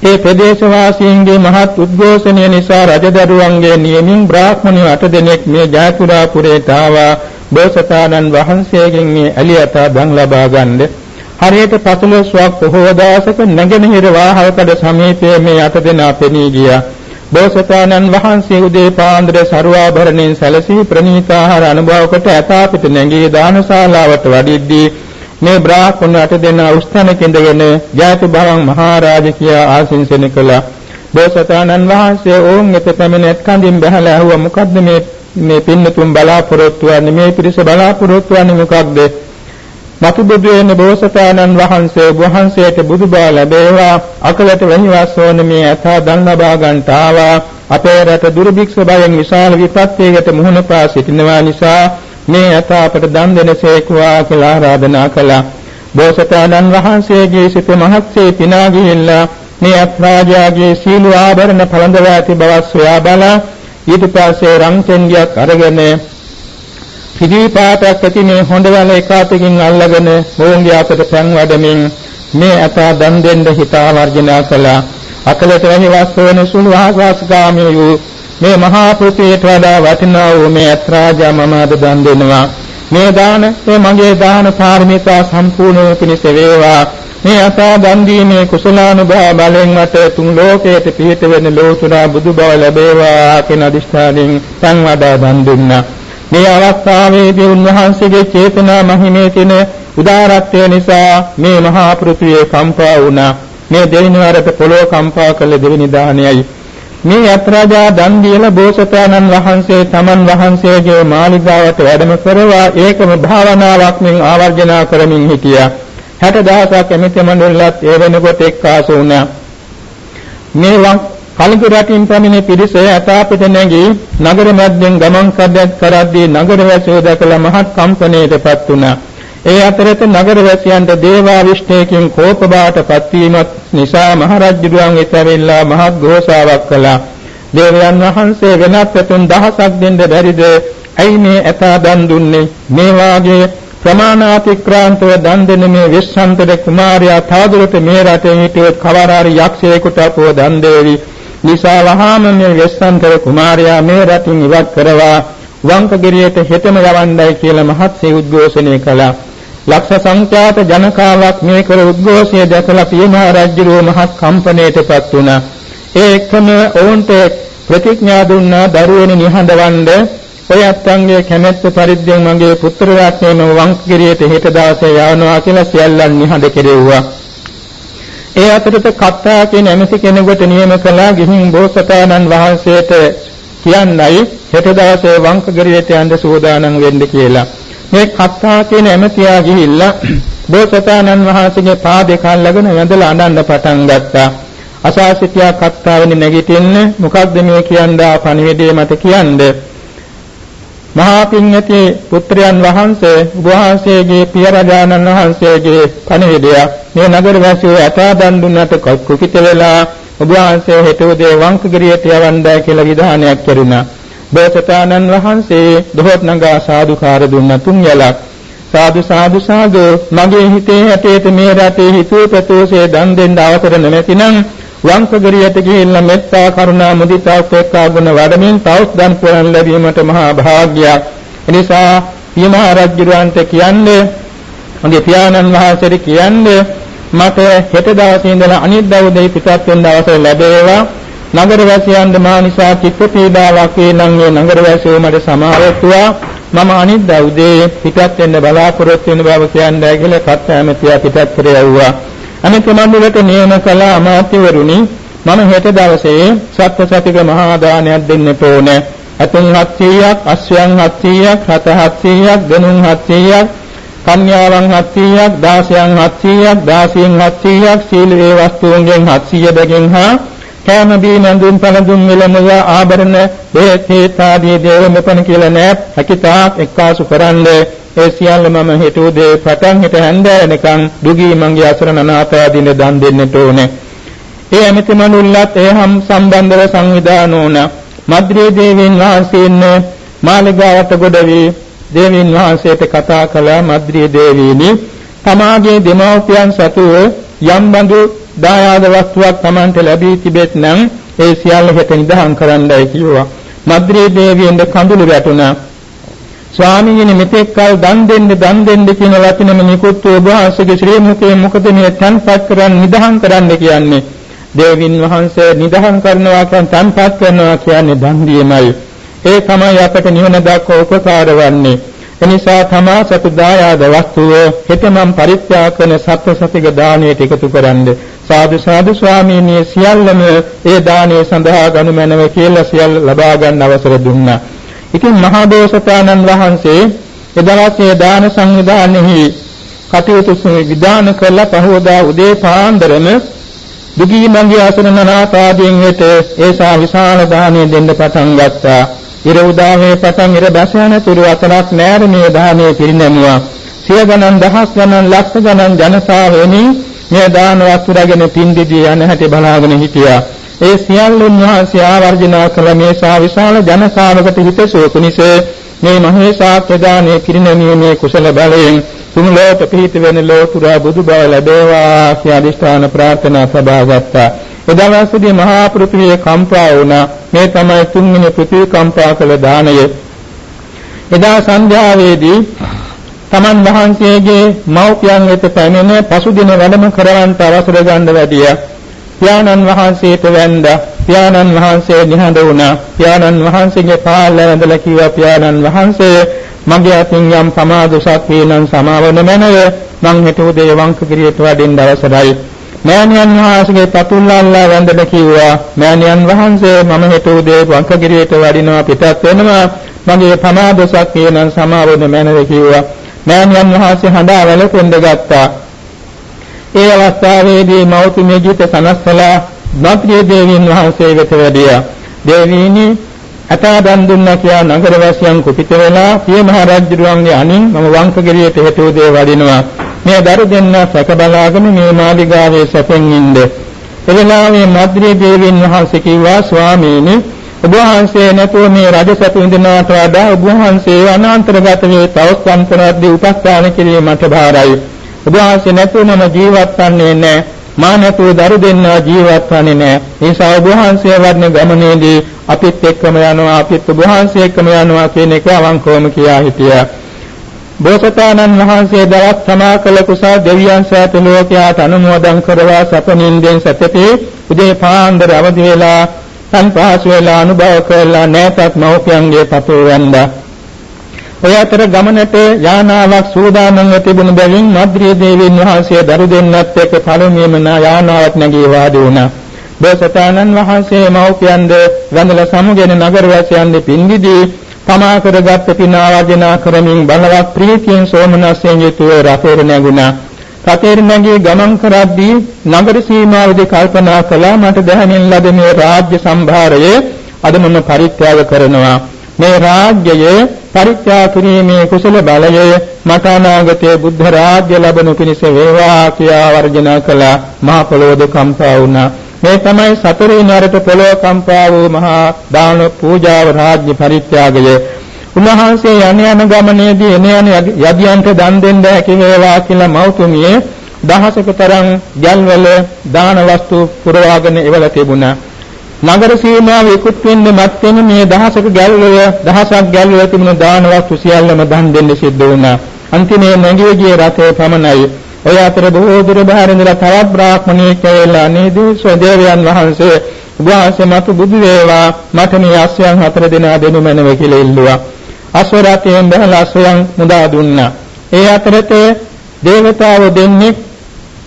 Speaker 1: ඒ ප්‍රදේශවාසීන්ගේ මහත් උද්ඝෝෂණය නිසා රජදරුවන්ගේ නියමින් බ්‍රාහ්මණයෝ අට දෙනෙක් මේ ජයතුරාපුරයට ආවා බෝසතාණන් වහන්සේගෙන් මේ ඇලියත දන් ලබා ගන්න. හරියට පසළොස්වක් පොහොව දවසක නැගෙනහිර වාහවකඩ සමීපයේ මේ අට දෙනා පෙනී ගියා. බෝසතාණන් වහන්සේ උදේ පාන්දර සරුවාභරණයෙන් සැලසී ප්‍රණීතාහාර අනුභව කොට ඇතාපිට නැගී දානශාලාවට වඩිද්දී මේ බ්‍රාහ්මණ අට දෙනා උස්තනක ඉඳගෙන ජාති භවං මහරජ කියා ආශිංසන කළා. බෝසතාණන් වහන්සේ ඕන් එත පැමිණෙත් කඳින් බහලා ඇහුවා මොකද්ද මේ මේ පින්නතුන් බලාපොරොත්තු වන්නේ මේ පිරිස බලාපොරොත්තු වන්නේ මොකක්ද? මතු බුදු වෙන බෝසතාණන් වහන්සේ වහන්සේට බුදුබව ලැබේවා අකලට වැහිවස් වන මේ අතා දන් ලබා ගන්නට ආවා අපේ රට දුර්භික්ෂ බයෙන් විශාල විපත්යකට මුහුණ පා සිටිනවා නිසා මේ ඇත අපට දන් දෙනසේක්වා කියලා ආරාධනා කළා. බෝසතාණන් වහන්සේගේ සිත මහත්සේ පිනා ගිහිල්ලා මේ අප්‍රාජයාගේ සීල ආභරණ පළඳවා ඇති බව සොයා බලා ඊට පස්සේ රංචෙන්ඩියක් අරගෙන කිදී පාටක් ඇති මේ හොඳ වල එක අතකින් අල්ලගෙන මොවුන්ගේ අතට පැන් වඩමින් මේ අතා දන් දෙන්න හිතා වර්ජනා කළා අකලට වැහිවස් වන සුළු ආකාශගාමී වූ මේ මහා පෘථිවියට වඩා වටිනා වූ මේ අත්‍රාජා මම අද දන් දෙනවා. මේ දාන මේ මගේ දාන පාරමිතා සම්පූර්ණ පිණිස වේවා. මේ අසා දන් දීමේ කුසලානුභව බලෙන් මට තුන් ලෝකයට පිහිට වෙන ලෝතුරා බුදු බව ලැබේවා කියන අදිෂ්ඨානෙන් සංවදා දන් දුන්නා. මේ අවස්ථාවේදී උන්වහන්සේගේ චේතනා මහිමේ තියෙන උදාරත්වය නිසා මේ මහා පෘථිවිය කම්පා වුණා. මේ දෙවෙනි වරට පොළොව කම්පා කළ දෙවෙනි දානයයි. මේ යත්‍රාජා දන් දීලා බෝසතාණන් වහන්සේ තමන් වහන්සේගේ මාලිගාවට වැඩම කරවා ඒකම භාවනාවක් මෙන් ආවර්ජනා කරමින් හිටියා. 60000ක් එමෙති මණ්ඩලත් ඒ වෙනකොට එක්කාසු වුණා. මේ කලිඟු රටින් පැමිණි පිරිස අතාපිට නැගී නගර මැද්දෙන් ගමන් කරද්දී නගර වැසියෝ දැකලා මහත් කම්පණයටපත් වුණා. ඒ අතරත නගරවැසියන්ට දේවාවිෂ්ඨයකින් කෝප බාටපත් වීමත් නිසා මහරජුරුවන් එතැවිලා මහත් ഘോഷාවක් කළා. දේවයන් වහන්සේ වෙනත් පැතුම් දහසක් දෙන්න බැරිද? ඇයි මේ ඇතා දන් දුන්නේ? මේ වාගේ ප්‍රමාණාතික්‍රාන්තව දන් දෙන මේ විශ්වන්තර කුමාරයා තාදුරට මේ රටේ හිටියොත් කවරාරි යක්ෂයෙකුට අපව දන් දෙවි. නිසා වහාම මේ විශ්වන්තර කුමාරයා මේ රටින් ඉවත් කරවා වංකගිරියට හෙතම යවන්නයි කියලා මහත්සේ උද්ඝෝෂණය කළා. ලක්ෂ සංඛ්‍යාත ජනකාවක් මේ කර උද්ඝෝෂය දැකලා පියමහා රජුගේ මහත් කම්පණයටපත් වුණා. ඒ එක්කම ඔවුන්ට ප්‍රතිඥා දුන්නා දරුවෙනි නිහඬවන්න ඔය අත්ංගයේ කැමැත්ත පරිද්දෙන් මගේ පුත්‍ර රත්නයම වංකගිරියට හෙට දවසේ යවනවා කියලා සියල්ලන් නිහඬ කෙරෙව්වා. ඒ අතරත කත්තා කියන ඇමති කෙනෙකුට නියම කළා ගිහින් බෝසතාණන් වහන්සේට කියන්නයි හෙට දවසේ වංකගිරියට යන්න සූදානම් වෙන්න කියලා. මේ කත්තා කියන ඇමතියා ගිහිල්ලා බෝසතාණන් වහන්සේගේ පා දෙක අල්ලගෙන වැඳලා අඬන්න පටන් ගත්තා. අසාසිතියා කත්තාවෙනි නැගිටින්න. මොකක්ද මේ කියන්දා පණිවිඩය මට කියන්නේ. මහා පින්වති පුත්‍රයන් වහන්සේ වහන්සේගේ පිය රජාණන් වහන්සේගේ පණිවිඩය මේ නගර වැසියෝ අතා දන් දුන්නට කුපිත වෙලා ඔබ වහන්සේ හෙට උදේ වංකගිරියට යවන්නයි කියලා විධානයක් කරුණා බෝසතාණන් වහන්සේ දොහොත් නගා සාදුකාර දුන්න තුන් යලක් සාදු සාදු සාදු. මගේ හිතේ හැටේට මේ රටේ හිතේ ප්‍රතෝෂේ දන් දෙන්න අවසර නැතිනම් වංශගරියට ගිහිල්ලා මෙත්තා කරුණා මුදිතා උපේක්ඛා ගුණ වඩමින් තවස් දන් පුරන් ලැබීමට මහා භාග්‍යයක්. එනිසා පියමහ රජුරවන්ට කියන්නේ මගේ පියාණන් වහන්සේට කියන්නේ මට හෙට දවසේ ඉඳලා අනිත් දවසේ පිටත් වෙන්න අවසර ලැබේවා. නගර වැසියන්ද මා නිසා චිත්ත පීඩාවක් වේනම් මේ නගර වැසියෝ මට සමාවෙත්වා මම අනිත් දවසේ පිටත් වෙන්න බලාපොරොත්තු වෙන බව කියන්නේ කියලා කත් ඇමතියා පිටත් කර යවුවා අනිත් මණ්ඩලයට නියම කළ අමාත්‍යවරුනි මම හෙට දවසේ සත්‍ය සතික මහා දානයක් දෙන්නට ඕනේ. අතුන් 700ක් අශ්වයන් 700ක් රත 700ක් ගණුන් 700ක් කන්‍යාවන් 700ක් දාසයන් 700ක් දාසියන් 700ක් සීල වේ වස්තුන්ගෙන් 700 බැගින් හා කෑම බීම ඇඳුම් පැළඳුම් මිලමුව ආභරණ බෙහෙත් ආදී දේව මෙපණ කියලා නෑ. හැකිතාක් එක්කාසු කරන්නේ. ඒ සියල්ල මම හෙට උදේ පටන් හෙට හැන්දෑවනකන් දුගී මංගේ අසරණ අනාථාදීන දන් දෙන්නට ඕනේ. ඒ ඇමති මනුල්ලත් ඒ හම් සම්බන්ධව සංවිධාන ඕන. මද්රේ දේවීන් වහන්සේන්න මාළිගාවට ගොඩ වී දේවීන් වහන්සේට කතා කළා මද්රේ දේවීනි. තමාගේ දෙමව්පියන් සතුව යම් බඳු දායාද වස්තුවක් Tamanට ලැබී තිබෙත් නම් ඒ සියල්ල හෙට නිදහම් කරන්නයි කිව්වා. මද්රේ දේවියෙන්ද කඳුළු වැටුණා. ස්වාමීන් මෙතෙක් කල දන් දෙන්න දන් දෙන්න කියන වචනම නිකුත් ඔබ වහන්සේගේ ශ්‍රී මුඛයේ මොකද මේ තන්පත් කරන් නිදහම් කරන්න කියන්නේ? දේවින් වහන්සේ නිදහම් කරනවා කියන තන්පත් කරනවා කියන්නේ දන් දීමයි. ඒ තමයි අපට නිවන දක්වා උපකාර වන්නේ. එනිසා තමා සතු දායාද වස්තුව හෙතනම් පරිත්‍යාග කරන සත්‍ය සතික දාණයට එකතු කරන්න සාදු සාදු ස්වාමීනි සියල්ලම ඒ දාණය සඳහා ගනු මැනව කියලා සියල්ල ලබා ගන්න අවසර දුන්නා. ඉතින් මහා බෝසතාණන් වහන්සේ එදවසේ දාන සංවිධානයේ කටයුතු විධාන කළ පහවදා උදේ පාන්දරම දුගී මංගී ආසන නනාපාදීන් වෙත ඒසා විශාල දාණය දෙන්න පටන් ගත්තා. ඉර උදාවේ පටන් ඉර බැස යන තුරු අතරක් නෑර මේ දානයේ පිරිනැමුවා. සිය ගණන් දහස් ගණන් ලක්ෂ ගණන් ජනතාව එමින් මේ දාන වස්තු රැගෙන පින්දිදී යන හැටි බලාගෙන හිටියා. ඒ සියල්ල උන්වහන්සේ ආවර්ජනා කළ මේ සා විශාල ජනකාවකට හිතසුව පිණිස මේ මහේසාක්‍ය දානයේ පිරිනැමීමේ කුසල බලයෙන් තුන් ලෝක පිහිට වෙන ලෝතුරා බුදු බව ලැබේවා කියලා අදිෂ්ඨාන ප්‍රාර්ථනා සබාගත්තා. එදවසේදී මහා පෘථිවිය කම්පා වුණා. මේ තමයි තුන්වෙනි පෘථිවි කම්පා කළ දාණය. එදා සන්ධ්‍යාවේදී තමන් වහන්සේගේ මව්පියන් වෙත පැමිණ පසුදින වැඩම කරවන්ට අවසර ගන්න වැඩිය. පියාණන් වහන්සේට වැඳ පියාණන් වහන්සේ නිහඬ වුණා. පියාණන් වහන්සේගේ පාළ වැඳලා කිව්වා පියාණන් වහන්සේ මගේ අතින් යම් සමාදොසක් වේනම් සමාවන මැනව මං හෙට උදේ වංකගිරියට වඩින්න අවසරයි. මෑණියන් වහන්සේගේ පතුල්ලාල්ලා වැඳලා කිව්වා මෑණියන් වහන්සේ මම හෙට උදේ වංකගිරියට වඩිනවා පිටත් වෙනවා මගේ සමාදොසක් වේනම් සමාවන මැනව කිව්වා. මෑණියන් වහන්සේ හඬා වැළපෙන්න ගත්තා. ඒ අවස්ථාවේදී මෞතුමිය ජීවිත සනස්සලා මාත්‍රිය දේවීන් වහන්සේ වෙත වැඩියා. දේවීනි අතා දන් දුන්නා කියා නගරවාසීන් කුපිත වෙලා පිය මහ රජුරුවන්ගේ අනින් මම වංකගිරියට හෙට උදේ වඩිනවා. මේ දරු දෙන්න සැක බලාගෙන මේ මාලිගාවේ සැපෙන් ඉන්න. එවෙලාවේ මාත්‍රිය දේවීන් වහන්සේ කිව්වා ස්වාමීනි ඔබ වහන්සේ නැතුව මේ රජ සැප විඳිනවට වඩා ඔබ වහන්සේ අනාන්තරගත වේ තවත් සම්ප්‍රදාය උපස්ථාන කිරීමට භාරයි. ඔබ වහන්සේ නැතුව මම ජීවත් වන්නේ නැහැ. මා නැතුව දරු දෙන්නා ජීවත් වන්නේ නැහැ. ඒ නිසා ඔබ වහන්සේ වඩන ගමනේදී අපිත් එක්කම යනවා අපිත් ඔබ වහන්සේ එක්කම යනවා කියන එක අවංකවම කියා හිටියා. බෝසතාණන් වහන්සේ දවස් තමා කළ කුසල් දෙවියන් සෑත ලෝකයාට අනුමෝදන් කරවා සපනින්දෙන් සැතපේ උදේ පාන්දර අවදි වෙලා සංපාස වේලා අනුභව කරලා නැතත් මෞපියන්ගේ පතෝ වන්දා ඔය අතර ගමනට යානාවක් සූදානම්ව තිබුණු බැවින් මද්රිය දේවීන් වහන්සේ දරු දෙන්නත් එක්ක පළමුවෙන්ම යානාවක් නැගී වාඩි වුණා. බෝසතාණන් වහන්සේ මෞපියන්ද වැඳලා සමුගෙන නගරවාසයන්ද පින්දිදී තමා කරගත් පින ආවර්ජනා කරමින් බලවත් ප්‍රීතියෙන් සෝමනස්යෙන් යුතුව රථයට නැගුණා. රථයට නැගී ගමන් කරද්දී නගර සීමාවේදී කල්පනා කළා මට දැනෙන ලද මේ රාජ්‍ය සම්භාරය අද මම පරිත්‍යාග කරනවා. මේ රාජ්‍යය පරිත්‍යාග කිරීමේ කුසල බලය මට අනාගතයේ බුද්ධ රාජ්‍ය ලැබෙනු පිණිස වේවා කියා වර්ජනා කළ මහ පොළොවද කම්පා වුණා. මේ තමයි සතරේ නරට පොළොව කම්පා වූ මහා දාන පූජාව රාජ්‍ය පරිත්‍යාගය. උන්වහන්සේ යන යන ගමනේදී එන යන යදියන්ට දන් දෙන්න හැකි වේවා කියලා මෞතුමියේ දහසක තරම් ගල්වල දාන වස්තු පුරවාගෙන එවල තිබුණා. නගර සීමාව ඉක්ුත් වෙන්න මැත්තේම මේ දහසක ගැල්වල දහසක් ගැල්වල තිබුණු දාන වස්තු සියල්ලම දන් දෙන්න සිද්ධ වුණා. අන්තිමේ නැගී ගිය රථය පමණයි. ඔය අතර බොහෝ දුර බාහිර ඉඳලා තවත් බ්‍රාහ්මණයෙක් ඇවිල්ලා නේදී ස්වදේවයන් වහන්සේ උභාසය මතු බුදු වේවා මට මේ අස්වැයන් හතර දෙනා දෙනු මැනව කියලා ඉල්ලුවා. අස්වරතයෙන් බහලා අස්වැයන් මුදා දුන්නා. ඒ අතරතේ දේවතාවෝ දෙන්නේ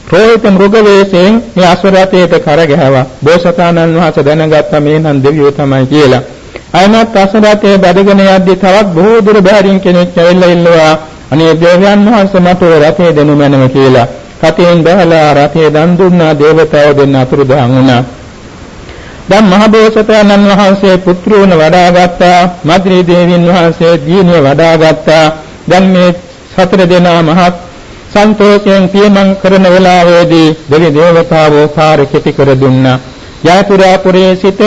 Speaker 1: ප්‍රේත මෘග වේශයෙන් මේ අසරතේට කරගැහුවා. බෝසතාණන් වහන්සේ දැනගත්තා මේ නම් දෙවියෝ තමයි කියලා. අයමත් අසරතේ බැදගෙන යද්දී තවත් බොහෝ දුර බැහැරින් කෙනෙක් ඇවිල්ලා ඉල්ලුවා. අනේ දේවයන් වහන්සේ මට රථේ දෙනු මැනව කියලා. රථයෙන් බැහැලා රථේ දන් දුන්නා දේවතාවෝ දෙන්න අතුරුදහන් වුණා. දැන් මහ බෝසතාණන් වහන්සේ පුත්‍රයෝන වඩාගත්තා. මද්රී දේවීන් වහන්සේ දීනිය වඩාගත්තා. දැන් මේ සතර දෙනා මහත් සන්තෝෂයෙන් පියමන් කරන වෙලාවේදී දෙවි දේවතාවෝ කාර්ය කෙටි කර දුන්නා. ජයපුරාපුරයේ සිට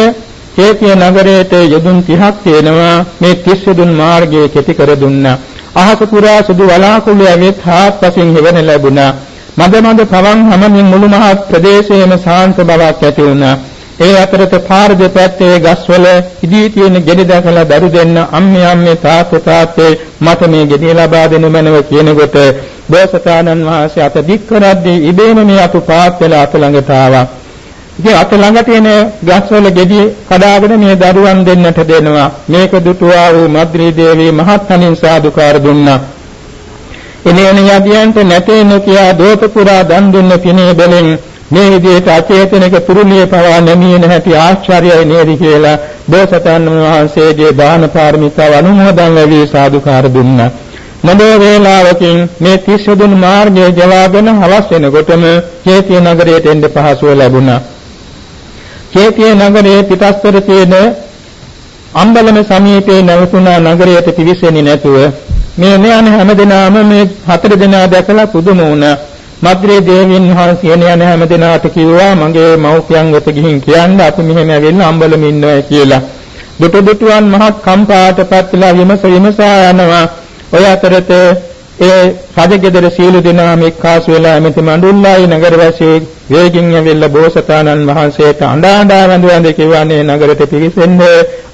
Speaker 1: චේතිය නගරයට යොදුන් 30ක් තියෙනවා මේ 30 යොදුන් මාර්ගයේ කෙටි කර දුන්නා. අහස පුරා සුදු වලාකුළු ඇවිත් හාත්පසින් හෙවන ලැබුණා. මද මද පවන් හැමමින් මුළු මහත් ප්‍රදේශයේම ශාන්ත බවක් ඇති වුණා. ඒ අතරත පාර දෙපැත්තේ ගස්වල ඉදී තියෙන ගෙඩි දැකලා දරු දෙන්න අම්මේ අම්මේ තාත්තේ තාත්තේ මට මේ ගෙඩිය ලබා දෙනු මැනව කියනකොට බෝසතාණන් වහන්සේ අත දික් කරද්දී ඉබේම මේ අතු පාත් වෙලා අත ළඟට ආවා. ඉතින් අත ළඟට එන ගස්වල ගෙඩි කඩාගෙන මේ දරුවන් දෙන්නට දෙනවා. මේක දුටුවා වූ මද්රී දේවී මහත් තනින් සාදුකාර දුන්නා. එනේන යදියන්ට නැතේ නොකියා දෝත පුරා දන් දුන්න පිනේ බැලෙන් මේ විදිහට අචේතනික පුරුලිය පවා නැමිය නැති ආශ්චර්යයි නේද කියලා බෝසතාණන් වහන්සේගේ දාන පාරමිතාව අනුමෝදන් වෙවි සාදුකාර දුන්නා. මොදේ වේලාවකින් මේ තිස්සදුන් මාර්ගයේ ජලාගෙන හවස් වෙනකොටම චේතිය නගරයට එන්න පහසුව ලැබුණා. චේතිය නගරයේ පිටස්තර තියෙන අම්බලම සමීපයේ නැවතුණා නගරයට පිවිසෙන්නේ නැතුව මේ යන හැමදෙනාම මේ හතර දෙනා දැකලා පුදුම වුණා. මද්රේ දේවීන් වහන්සේ යන හැම දිනාට කිව්වා මගේ මව්පියන් වෙත ගිහින් කියන්න අපි මෙහෙම ඇවිල්ලා අම්බලම ඉන්නවා කියලා. දුටු දුටුවන් මහත් කම්පාටපත් වෙලා විමස විමසා යනවා. ඔය අතරත ඒ රජගෙදර සීල දෙනාම එක්කාසු වෙලා එමෙති මඬුල්ලායි නගරවාසී වේගින් ඇවිල්ලා බෝසතාණන් වහන්සේට අඬා අඬා වැඳ වැඳ කිව්වනේ නගරෙට පිවිසෙන්න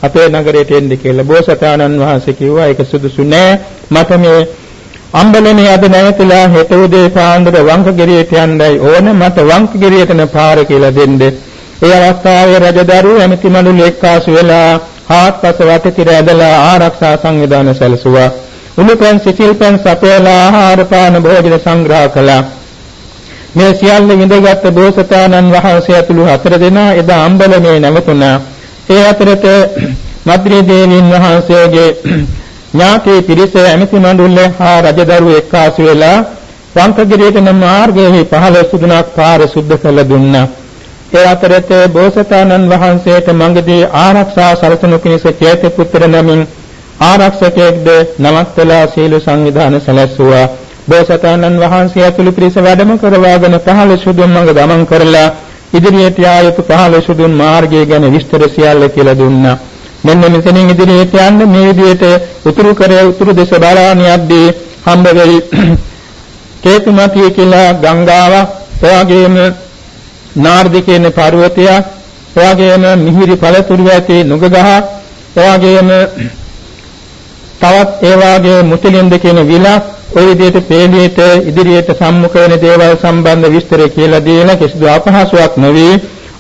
Speaker 1: අපේ නගරයට එන්න කියලා. බෝසතාණන් වහන්සේ කිව්වා ඒක සුදුසු නෑ. මට මේ අම්බලනේ අද නැවතිලා හෙට උදේ පාන්දර වංකගිරියට යන්නයි ඕන මට වංකගිරියටන පාර කියලා දෙන්න. ඒ අවස්ථාවේ රජදරු එමෙති මඬුල් එක්කාසු වෙලා හාත්පස වටතිර ඇදලා ආරක්ෂා සංවිධාන සැලසුවා. උණුපැන් සිසිල් පැන් සපයලා ආහාර පාන භෝජන සංග්‍රහ කළා. මේ සියල්ල විඳගත් බෝසතාණන් වහන්සේ ඇතුළු හතර දෙනා එදා අම්බලමේ නැවතුණා. ඒ අතරත මද්රී දේවීන් වහන්සේගේ ඥාති පිරිස ඇමති මඬුල්ල හා රජදරුව එක්කාසු වෙලා වංකගිරියට නම් මාර්ගයේ පහළ සුදුනක් පාර සුද්ධ කළ දුන්නා. ඒ අතරත බෝසතාණන් වහන්සේට මඟදී ආරක්ෂා සලසනු පිණිස චේතපුත්‍ර නමින් ආරක්ෂකයෙක්ද නමස්තලා සීල සංවිධාන සැලැස්සුවා. බෝසතාණන් වහන්සේ ඇතුළු පිරිස වැඩම කරවාගෙන පහළ සුදුන් මඟ ගමන් කරලා ඉදිරියට යා යුතු පහළ සුදුන් මාර්ගය ගැන විස්තර සියල්ල කියලා දුන්නා. මෙන්න මෙතනින් ඉදිරියට යන්න මේ විදිහට උතුරු කරේ උතුරු දෙස බලාන යද්දී හම්බ වෙයි කේතුමතිය කියලා ගංගාවක් එවාගේම නාර්දි කියන පර්වතයක් එවාගේම මිහිරි පළතුරු ඇති නුග ගහක් එවාගේම තවත් ඒ වාගේ මුතලින්ද කියන විලක් ওই විදිහට පේළියට ඉදිරියට සම්මුඛ වෙන දේවල් සම්බන්ධ විස්තර කියලා දීලා කිසිදු අපහසුයක් නොවේ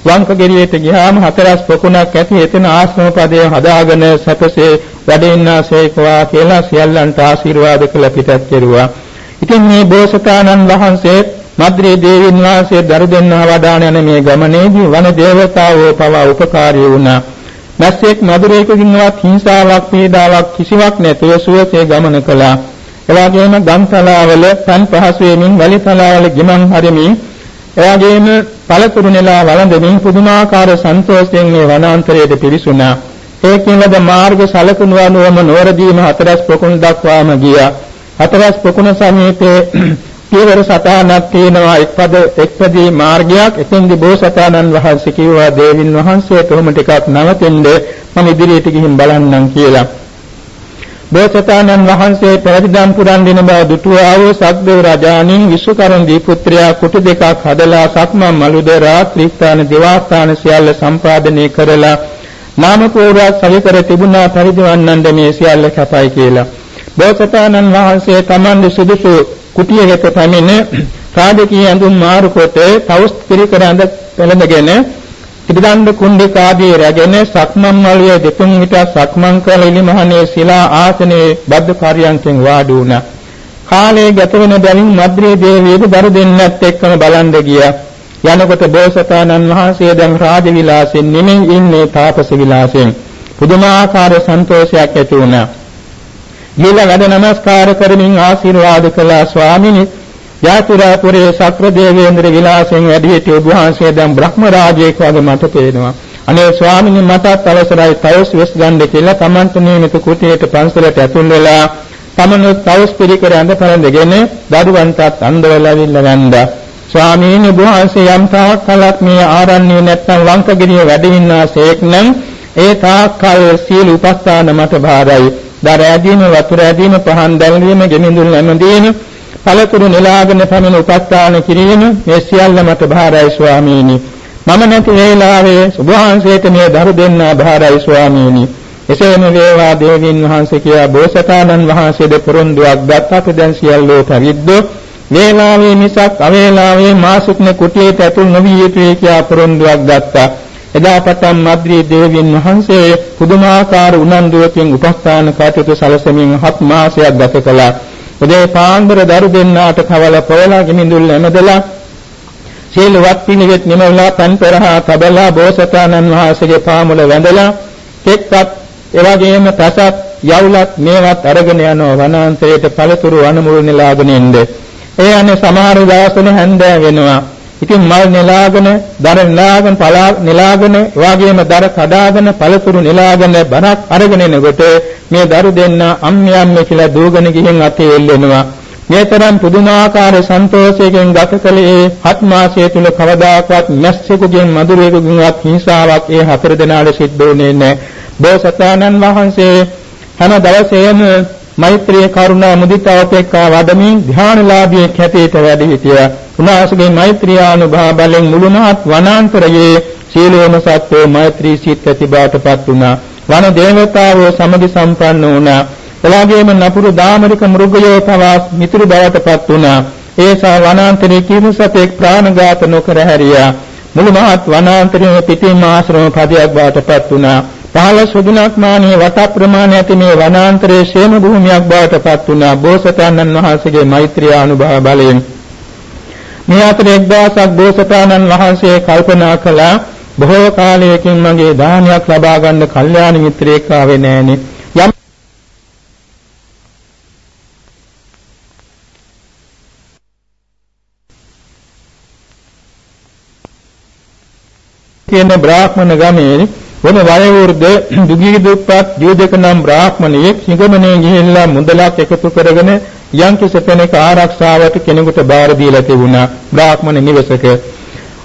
Speaker 1: වංකගිරියට ගියාම හතරස් පොකුණක් ඇති එතන ආශ්‍රම පදයේ හදාගෙන සැපසේ වැඩෙන්නාසේකවා කියලා සියල්ලන්ට ආශිර්වාද කළ පිටත් කෙරුවා. ඉතින් මේ බෝසතාණන් වහන්සේ මද්රේ දේවින් වහන්සේ දරු දෙන්නා වඩාන යන මේ ගමනේදී වන දේවතාවෝ පවා උපකාරී වුණා. මැස්සෙක් මధుරයකින්වත් හිංසාවක් පීඩාවක් කිසිවක් නැතුව සුවසේ ගමන කළා. එවාගෙම ගම්තලාවල පන් පහසු වෙමින් වැලිතලාවල ගිමන් හරමින් එවාගෙම පළතුරු නෙලා වළඳමින් පුදුමාකාර සන්තෝෂයෙන් මේ වනාන්තරයට පිවිසුණා. ඒ කියනද මාර්ග සලකුණු අනුවම නෝරදීම හතරස් පොකුණ දක්වාම ගියා. හතරස් පොකුණ සමීපයේ පියවර සතානක් තියෙනවා. එක්පද එක්පදී මාර්ගයක්. එතෙන්දී බෝසතාණන් වහන්සේ කිව්වා දේවින් වහන්සේ කොහොම ටිකක් නවතින්න මම ඉදිරියට ගිහින් බලන්නම් කියලා. බෝසතාණන් වහන්සේ පෙරදිදම් පුරන් දින බව දුටුවා වූ සක්දේව රජාණන් විශ්වකරණ පුත්‍රයා කුටු දෙකක් හදලා සක්මන් මළුද රාත්‍රිස්ථාන දිවාස්ථාන සියල්ල සම්පාදනය කරලා නාම පූර්වක් සවිකර තිබුණා පරිදිවන්නන්ද මේ සියල්ල කැපයි කියලා. බෝසතාණන් වහන්සේ තමන්ගේ සුදුසු කුටිය වෙත පැමිණ රාජකීය ඇඳුම් මාරු කොට තවුස් පිරිකර ඇඳ පෙළඳගෙන ඉදදණ්ඩ කුණ්ඩික ආදී රැගෙන සක්මන් මළුවේ දෙතුන් විට සක්මන් කළ ඉලිමහනේ ශිලා ආසනයේ බද්ධ කාර්යයන්ෙන් වාඩි වුණා. කාලයේ ගත වෙන බැවින් මද්රේ දේවියද දරු දෙන්නත් එක්කම බලන්ද ගියා. යනකොට බෝසතාණන් වහන්සේ දැන් රාජ විලාසෙන් නෙමෙයි ඉන්නේ තාපස විලාසෙන්. පුදුමාකාර සන්තෝෂයක් ඇති වුණා. ගිහිල්ලා වැඩ නමස්කාර කරමින් ආශිර්වාද කළා ස්වාමිනී යාතුරාපුරේ සක්‍ර දේවේන්ද්‍ර විලාසෙන් වැඩි සිටි ඔබ වහන්සේ දැන් බ්‍රහ්ම රාජයෙක් වගේ මට පේනවා. අනේ ස්වාමිනී මටත් අවසරයි තවස් වෙස් ගන්න කියලා තමන්ට නියමිත කුටියට පන්සලට ඇතුල් වෙලා තමන තවස් පිළිකර ඇඳ පරඳගෙන දරුවන්ටත් අන්දවලාවිල්ල වැන්දා. ස්වාමීන් වහන්සේ යම් තාක් කලක් මේ ආරණ්‍ය නැත්නම් ලංකගිරිය වැඩ ඉන්නාසේක් නම් ඒ තාක් කල් සීල උපස්ථාන මට භාරයි. දර ඇදීම වතුර ඇදීම පහන් දැල්වීම ගෙමිඳුල් නැමදීම පළතුරු නෙලාගෙන පැමිණ උපස්ථාන කිරීම මේ සියල්ල මට භාරයි ස්වාමීනි. මම නැති වේලාවේ සුභාංශයට මේ දරු දෙන්නා භාරයි ස්වාමීනි. එසේම වේවා දේවින් වහන්සේ කියා බෝසතාණන් වහන්සේ දෙපොරොන්දුවක් ගත් අප දැන් සියල්ලෝ පරිද්දෝ. වේලාවේ මිසක් අවේලාවේ මාසුක්න කුටියට ඇතුල් නොවිය යුතුයි කියා පොරොන්දුවක් ගත්තා. එදා පටන් මද්රී දේවියන් වහන්සේ පුදුමාකාර උනන්දුවකින් උපස්ථාන කටයුතු සැලසමින් හත් මාසයක් ගත කළා. උදේ පාන්දර දරු දෙන්නාට කවල පොවලා ගිනිඳුල් නැමදලා සීලවත් පිළිවෙත් නිමවලා පන් පෙරහා තබලා බෝසතාණන් වහන්සේගේ පාමුල වැඳලා එක්කත් එවැගේම තසත් යවුලත් මේවත් අරගෙන යනවා වනාන්තරයට පළතුරු වනමුල් නෙලාගෙන ඉන්නේ. ඒ අනේ සමහර දවස්වල හැන්දෑ වෙනවා. ඉතින් මල් නෙලාගෙන, දර නෙලාගෙන, පලා නෙලාගෙන, එවාගෙම දර කඩාගෙන, පළතුරු නෙලාගෙන බරක් අරගෙන එනකොට මේ දරු දෙන්න අම්මේ අම්මේ කියලා දූගෙන ගිහින් අතේ එල්ලෙනවා. මේ තරම් පුදුමාකාර සන්තෝෂයෙන් ගත කළේ හත් මාසය තුල කවදාකවත් මැස්සෙකුගෙන් මధుරයෙකුගෙන්වත් හිංසාවක් ඒ හතර දෙනාට සිද්ධ වුණේ නැහැ. බෝසතාණන් වහන්සේ හැම දවසේම මෛත්‍රී කරුණා මුදිතා උපේක්ඛා වඩමින් ධානලාභී ඛැතේට වැඩ සිටියා. උන්වහන්සේගේ මෛත්‍රී ආනුභාව බලෙන් මුළුමහත් වනාන්තරයේ සීලෝම සත්වෝ මෛත්‍රී සිත් ඇතිබාටපත් වුණා. වන දේවතාවෝ සමගි සම්පන්න වුණා. එලාගේම නපුරු දාමරික මෘගයෝ පවා මිතුරු බවටපත් වුණා. ඒසා වනාන්තරයේ කිසිසතෙක් ප්‍රාණඝාත නොකර හැරියා. මුළු මහත් වනාන්තරයේ පිටින් ආශ්‍රම පදයක් බවටපත් වුණා. පහළ සුදුනක් මානේ වට ප්‍රමාණ ඇති මේ වනාන්තරයේ ශේම භූමියක් බවටපත් වුණා. බෝසතාණන් වහන්සේගේ මෛත්‍රී අනුභව බලයෙන් මේ අතර එක් දවසක් බෝසතාණන් වහන්සේ කල්පනා කළා බොහෝ කාලයකින් මගේ දානයක් ලබා ගන්න කල්යාණ මිත්‍රයෙක් ආවේ නෑනේ යම් කියන බ්‍රාහ්මණ ගමේ වන වයෝවෘද්ධ දුගී දුප්පත් ජීවිතක නම් බ්‍රාහ්මණයෙක් නිගමනයේ ගිහිල්ලා මුදලක් එකතු කරගෙන යම් කිසි කෙනෙක් ආරක්ෂාවට කෙනෙකුට බාර දීලා තිබුණා. බ්‍රාහ්මණ නිවසක.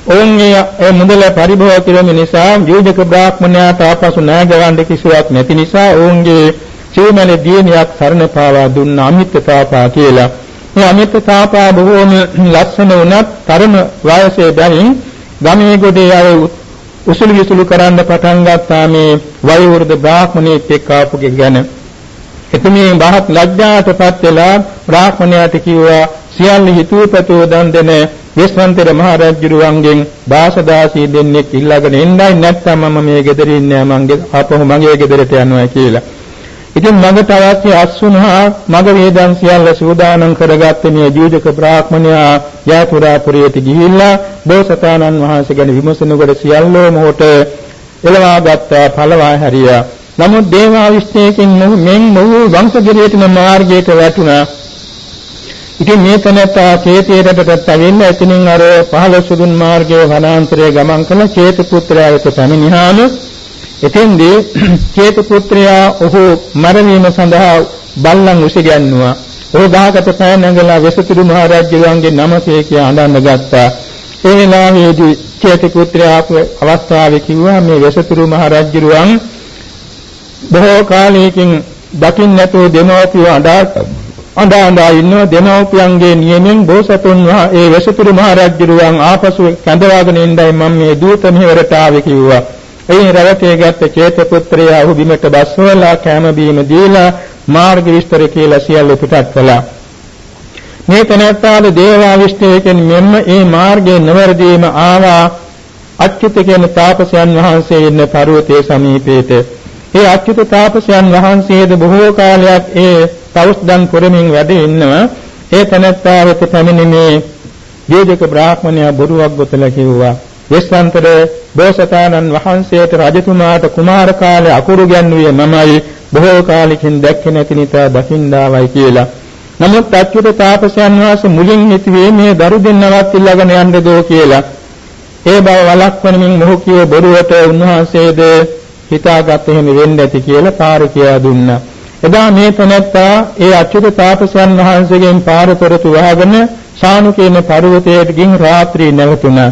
Speaker 1: ඔවුන්ගේ ඒ මුදල පරිභෝග කිරීම නිසා ජීවිතක බ්‍රාහ්මණයාට ආපසු ණයගවන්න කිසිවක් නැති නිසා ඔවුන්ගේ සිව්මල දියණියක් සරණ පාවා දුන්න. අමිත්‍තාපා කියලා. මේ අමිත්‍තාපා බොහෝම ලස්සන වුණත් තරම වයසේ බැවින් ගමේ ගොඩේ ආව උසුළු විසුළු කරන්න පටන් ගත්තා මේ වයෝවෘද්ධ බ්‍රාහ්මණයෙක් එක්ක ආපු ගැන. එතුමිය බහත් ලැජ්ජාටපත් වෙලා බ්‍රාහ්මණයාට කිව්වා සියල්ල හිතුවපතෝ දන් දෙන විශ්වන්තර මහ රජුරුවන්ගෙන් දාසදාසී දෙන්නෙක් ඉල්ලගෙන එන්නයි නැත්නම් මම මේ ගෙදර ඉන්නේ මංගේ ආපහු මගේ ගෙදරට යනවා කියලා. ඉතින් මඟට අවශ්‍ය අස්ුණා මග වේදන් සියල්ල සූදානම් කරගත්ත මේ ජීජක බ්‍රාහ්මණයා යාතුරාපුරයට ගිහිල්ලා බෝසතාණන් වහන්සේ ගැන විමසනකොට සියල්ලෝ මොහොත එළවා ගත්තා පළවා හැරියා. නමුත් දේවාවිශ්වයෙන් මෙන් මොහු වංශගිරියටම මාර්ගයට වැටුණා. ඉතින් මේ තැනත්තා චේතේරටත් ඇවිල්ලා එතනින් අර පහළ සුදුන් මාර්ගයේ වනාන්තරයේ ගමන් කළ චේත පුත්‍රයා වෙත පැමිණියාම එතෙන්දී චේත පුත්‍රයා ඔහු මරණීම සඳහා බල්ලන් උසගැන්නුවා. ඔහු ගහකට පය නැගලා වෙසතුරු මහ රජුගේ නමසේ කිය අඬන්න ගත්තා. ඒ වෙලාවේදී චේත පුත්‍රයා අවස්ථාවේ කිව්වා මේ වෙසතුරු මහ රජුරුවන් බොහෝ කාලයකින් දකින්න නැතුව දෙමව්පියෝ අඬා අඬා අඬා ඉන්න දෙමව්පියන්ගේ නියමෙන් බෝසතුන් වහා ඒ වෙසතුරු මහ රජුරුවන් ආපසු කැඳවාගෙන ඉඳයි මම මේ දූත මෙහෙවරට ආවේ කිව්වා. එයින් රවටේ ගත්ත චේතපුත්‍රයා ඔහු බිමට බස්වලා කැම බීම දීලා මාර්ග විස්තර කියලා සියල්ල පිටත් කළා. මේ තනත්තාද දේවාවිෂ්ඨයෙන් මෙන්න ඒ මාර්ගයේ නවරදීම ආවා. අච්චුත කියන තාපසයන් වහන්සේ ඉන්න පර්වතයේ සමීපයේට ඒ අච්චුත තාපසයන් වහන්සේද බොහෝ කාලයක් ඒ තවුස්දන් පුරමින් වැඩ ඉන්නවා. ඒ තනත්තා වෙත පැමිණීමේ දීජක බ්‍රාහ්මණයා බොරුවක් ගොතලා කිව්වා. වෙස්සන්තර බෝසතාණන් වහන්සේට රජතුමාට කුමාර කාලේ අකුරු ගැන්වුවේ මමයි. බොහෝ කාලෙකින් දැක්කේ නැති නිසා දකින්දාවයි කියලා. නමුත් අච්චුත තාපසයන් වහන්සේ මුලින් හිතුවේ මේ දරු දෙන්නවත් ඉල්ලගෙන යන්න දෝ කියලා. ඒ බව වළක්වනමින් මොහු කිය බොරුවට උන්වහන්සේද හිතාගත් එහෙම වෙන්න ඇති කියලා පාර කියා දුන්නා. එදා මේ තැනැත්තා ඒ අච්චුත තාපසයන් වහන්සේගෙන් පාරතරතු වහගෙන ශානු කියන පර්වතයට ගින් රාත්‍රී නැවතුණා.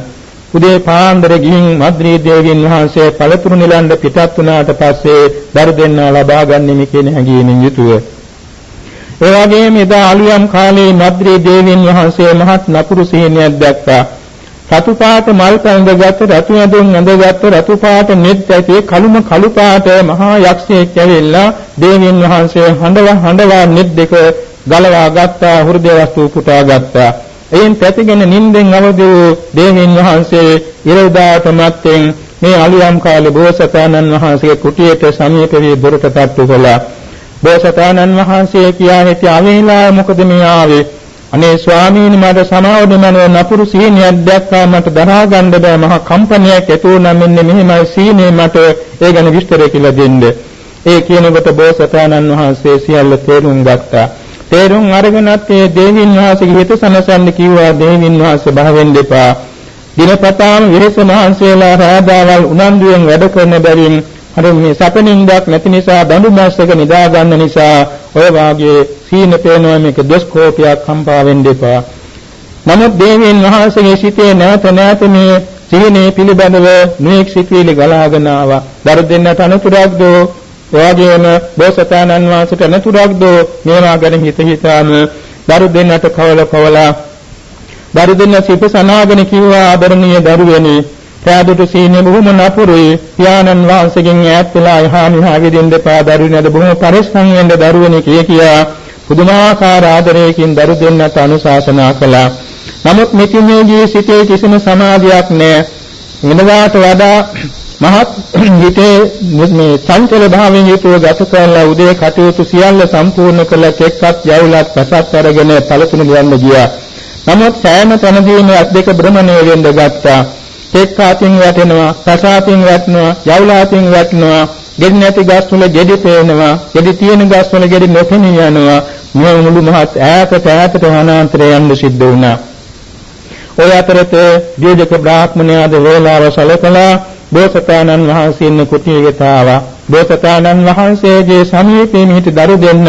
Speaker 1: උදේ පාන්දර ගිහින් මද්රී දේවියන් වහන්සේ පළතුරු නිලන්න පිටත් වුණාට පස්සේ දරු දෙන්නා ලබා ගන්නෙමි කියන හැඟීමෙන් යුතුව. ඒ වගේම එදා අලුයම් කාලේ මද්රී දේවියන් වහන්සේ මහත් නපුරු සිහිනයක් දැක්කා. රතු පාට මල් පැඳගත් රතු ඇඳුම් ඇඳගත් රතු පාට නෙත් ඇති කළුම කළු පාට මහා යක්ෂයෙක් ඇවිල්ලා දේවීන් වහන්සේ හඬව හඬවා නෙත් දෙක ගලවා ගත්තා හෘදය වස්තු පුටා ගත්තා එයින් පැතිගෙන නිින්දෙන් අවදි වූ දේවීන් වහන්සේ ඉරදාට මත්තෙන් මේ අලියම් කාලේ බෝසතාණන් වහන්සේගේ කුටියට සමීප වී දොරට තට්ටු කළා. බෝසතාණන් වහන්සේ කියා හිටිය අවේලා මොකද මේ ආවේ? අනේ ස්වාමීනි මට සමාව දෙමන නපුරු සීනියක් දැක්කා මට දරා ගන්න බෑ. මහා කම්පනයක් ඇති වුණා. මෙන්න මෙහෙමයි සීනේ මට. ඒ ගැන විස්තර කියලා දෙන්න. ඒ කියනකොට බෝසතාණන් වහන්සේ සියල්ල තේරුම් ගත්තා. තේරුම් අරගෙනත් ඒ දේවින් වහන්සේගේ හිත සනසන්න කිව්වා දේවින් වහන්සේ බහවෙන්න එපා. දිනපතාම විරස මහන්සියලා රාදාවල් උනන්දුවෙන් වැඩ කරන බැවින් අර මේ සැපනින්දක් නැති නිසා දඬු මැස්සක නිදා ගන්න නිසා ඔය වාගේ සීන පේනවා මේක දොස්කෝපයක් කම්පා වෙන්න එපා. නමුත් දේවීන් වහන්සේගේ සිතේ නැවත නැවත මේ සීනේ පිළිබඳව නොඑක් සිතුවිලි ගලාගෙන ආවා. දරු දෙන්නට අනුතරක් දෝ එවාගේම බෝසතාණන් වහන්සේට අනුතරක් දෝ මේවා ගැන හිත හිතාම දරු දෙන්නට කවල කවලා දරු දෙන්න සිත සනාගෙන කිව්වා ආදරණීය දරුවනේ. පෑදුට සීනේ බොහොම නපුරුයි. පියාණන් වහන්සේගෙන් ඈත් වෙලා එහා මෙහා ගෙදින්න එපා. දරුවනද බොහොම පරිස්සම් වෙන්න දරුවනේ කිය කියා පුදුමාකාර ආදරයකින් දරු දෙන්නට අනුශාසනා කළා. නමුත් මෙතිමේගේ සිතේ කිසිම සමාධියක් නැහැ වෙනදාට වඩා මහත් හිතේ මේ චංචල භාවයෙන් යුතුව ගත කරලා උදේ කටයුතු සියල්ල සම්පූර්ණ කළ කෙක්කත් යවුලත් පසත් අරගෙන පළතුරු ලියන්න ගියා. නමුත් සෑම තැනදීම අත් දෙක භ්‍රමණය වෙන්න ගත්තා. තෙක් ආතින් වැටෙනවා, සසාතින් වැටෙනවා, යවුලාතින් වැටෙනවා, ගෙඩි නැති ගස් වල ගෙඩි පේනවා, ගෙඩි තියෙන ගස් වල ගෙඩි නොපෙනී යනවා. මේ මුළු මහත් ඈතට ඈතට වනාන්තරය යන්න සිද්ධ වුණා. ඔය අතරතේ දීජක බ්‍රාහ්මණයාද වේලාව සැලකලා බෝසතාණන් වහන්සේ ඉන්න කුටියට ආවා. බෝසතාණන් වහන්සේගේ සමීපයේ මිහිට දරු දෙන්න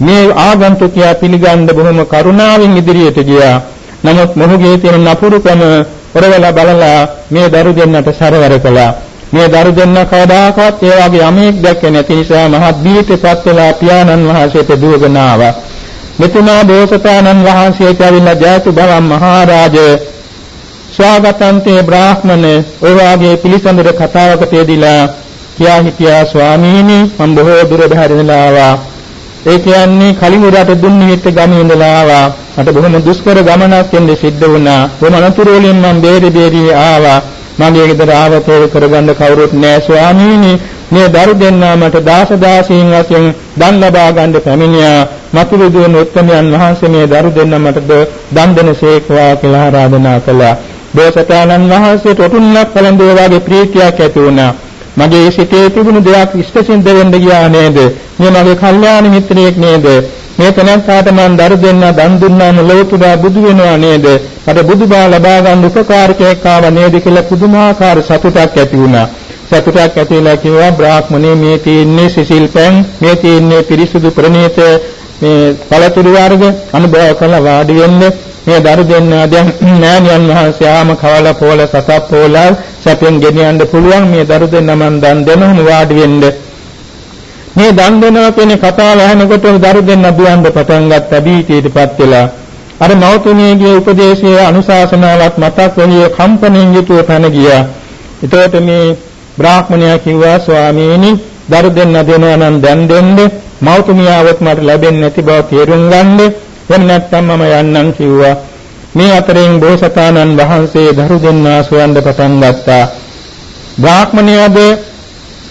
Speaker 1: මේ ආගන්තුකයා පිළිගන්න බොහොම කරුණාවෙන් ඉදිරියට ගියා. නමුත් මොහුගේ තියෙන නපුරුකම පොරවලා බලලා මේ දරු දෙන්නට සරවර කළා. මේ දරු දෙන්න කවදාකවත් ඒ වගේ යමෙක් දැක්කේ නැති නිසා මහත් බීතපත් වෙලා පියාණන් වහන්සේට දුවගෙන ආවා. මෙතුමා බෝසතාණන් වහන්සේට ඇවිල්ලා ජයතු බව මහරජ ස්වාගතන්තේ බ්‍රාහ්මණ ඔය වාගේ පිළිසඳර කතාවකට යෙදිලා කියා හිටියා ස්වාමීනි මම බොහෝ දුර බැහැරෙනලා ආවා ඒ කියන්නේ කලිමුරට දුන්නිහිට ගමේ ඉඳලා ආවා. මට බොහොම දුෂ්කර ගමනක් යන්න සිද්ධ වුණා. බොහොම අනතුරු වලින් මම බේරි බේරි ආවා. මගේ ගෙදර ආවතේ කරගන්න කවුරුත් නැහැ ස්වාමීනි. මේ දරු දෙන්නා මට දාස දාසීන් වශයෙන් දන් ලබා ගන්න පැමිණියා. මතුරු දුවන උත්තමයන් වහන්සේ මේ දරු දෙන්න මට දන් දෙනසේකවා කියලා ආරාධනා කළා. බෝසතාණන් වහන්සේට ඔටුන්නක් පළඳුවා වගේ ප්‍රීතියක් ඇති වුණා. මගේ සිතේ තිබුණු දෙයක් ඉෂ්ටසින්ද වෙන්න ගියා නේද? මේ මගේ කල්යාණ මිත්‍රයෙක් නේද? මේ තැනට මම දරු දෙන්න දන් දුන්නාම ලෝතුරා බුදු වෙනවා නේද? අර බුදුබා ලබා ගන්න උපකාරකයක් ආව නේද කියලා පුදුමාකාර සතුටක් ඇති වුණා. සතුටක් ඇතිලා කිව්වා බ්‍රාහ්මණේ මේ තියෙන්නේ සිසිල් පැන් මේ තියෙන්නේ පිරිසුදු ප්‍රණීත මේ පළතුරු වර්ග අනුභව කළ වාඩි වෙන්නේ මේ දරු දෙන්නා දැන් නෑනියන් වහන්සේ ආම කවල පොල සතප් පොල සැපෙන් ගෙනියන්න පුළුවන්. මේ දරු දෙන්න මන් දන් දෙනවම වාඩි වෙන්න. මේ දන් දෙනවා කියන කතාව ඇහෙනකොට දරු දෙන්න දුවන්න පටන් ගත්ත බීතියටපත් වෙලා අර මෞතුමියගේ උපදේශයේ අනුශාසනාවත් මතක් වෙනිය කම්පණයෙන් යුතුව පැන ගියා. එතකොට මේ බ්‍රාහ්මණයා කිව්වා ස්වාමීනි දරු දෙන්න දෙනවා නම් දැන් දෙන්න. මෞතුමියාවත් මට ලැබෙන්නේ නැති බව තේරුම් ගන්නේ. එහෙම නැත්නම් මම යන්නම් කිව්වා. මේ අතරින් බෝසතාණන් වහන්සේ දරු දෙන්නා සොයන්න පටන් ගත්තා. බ්‍රාහ්මණයාද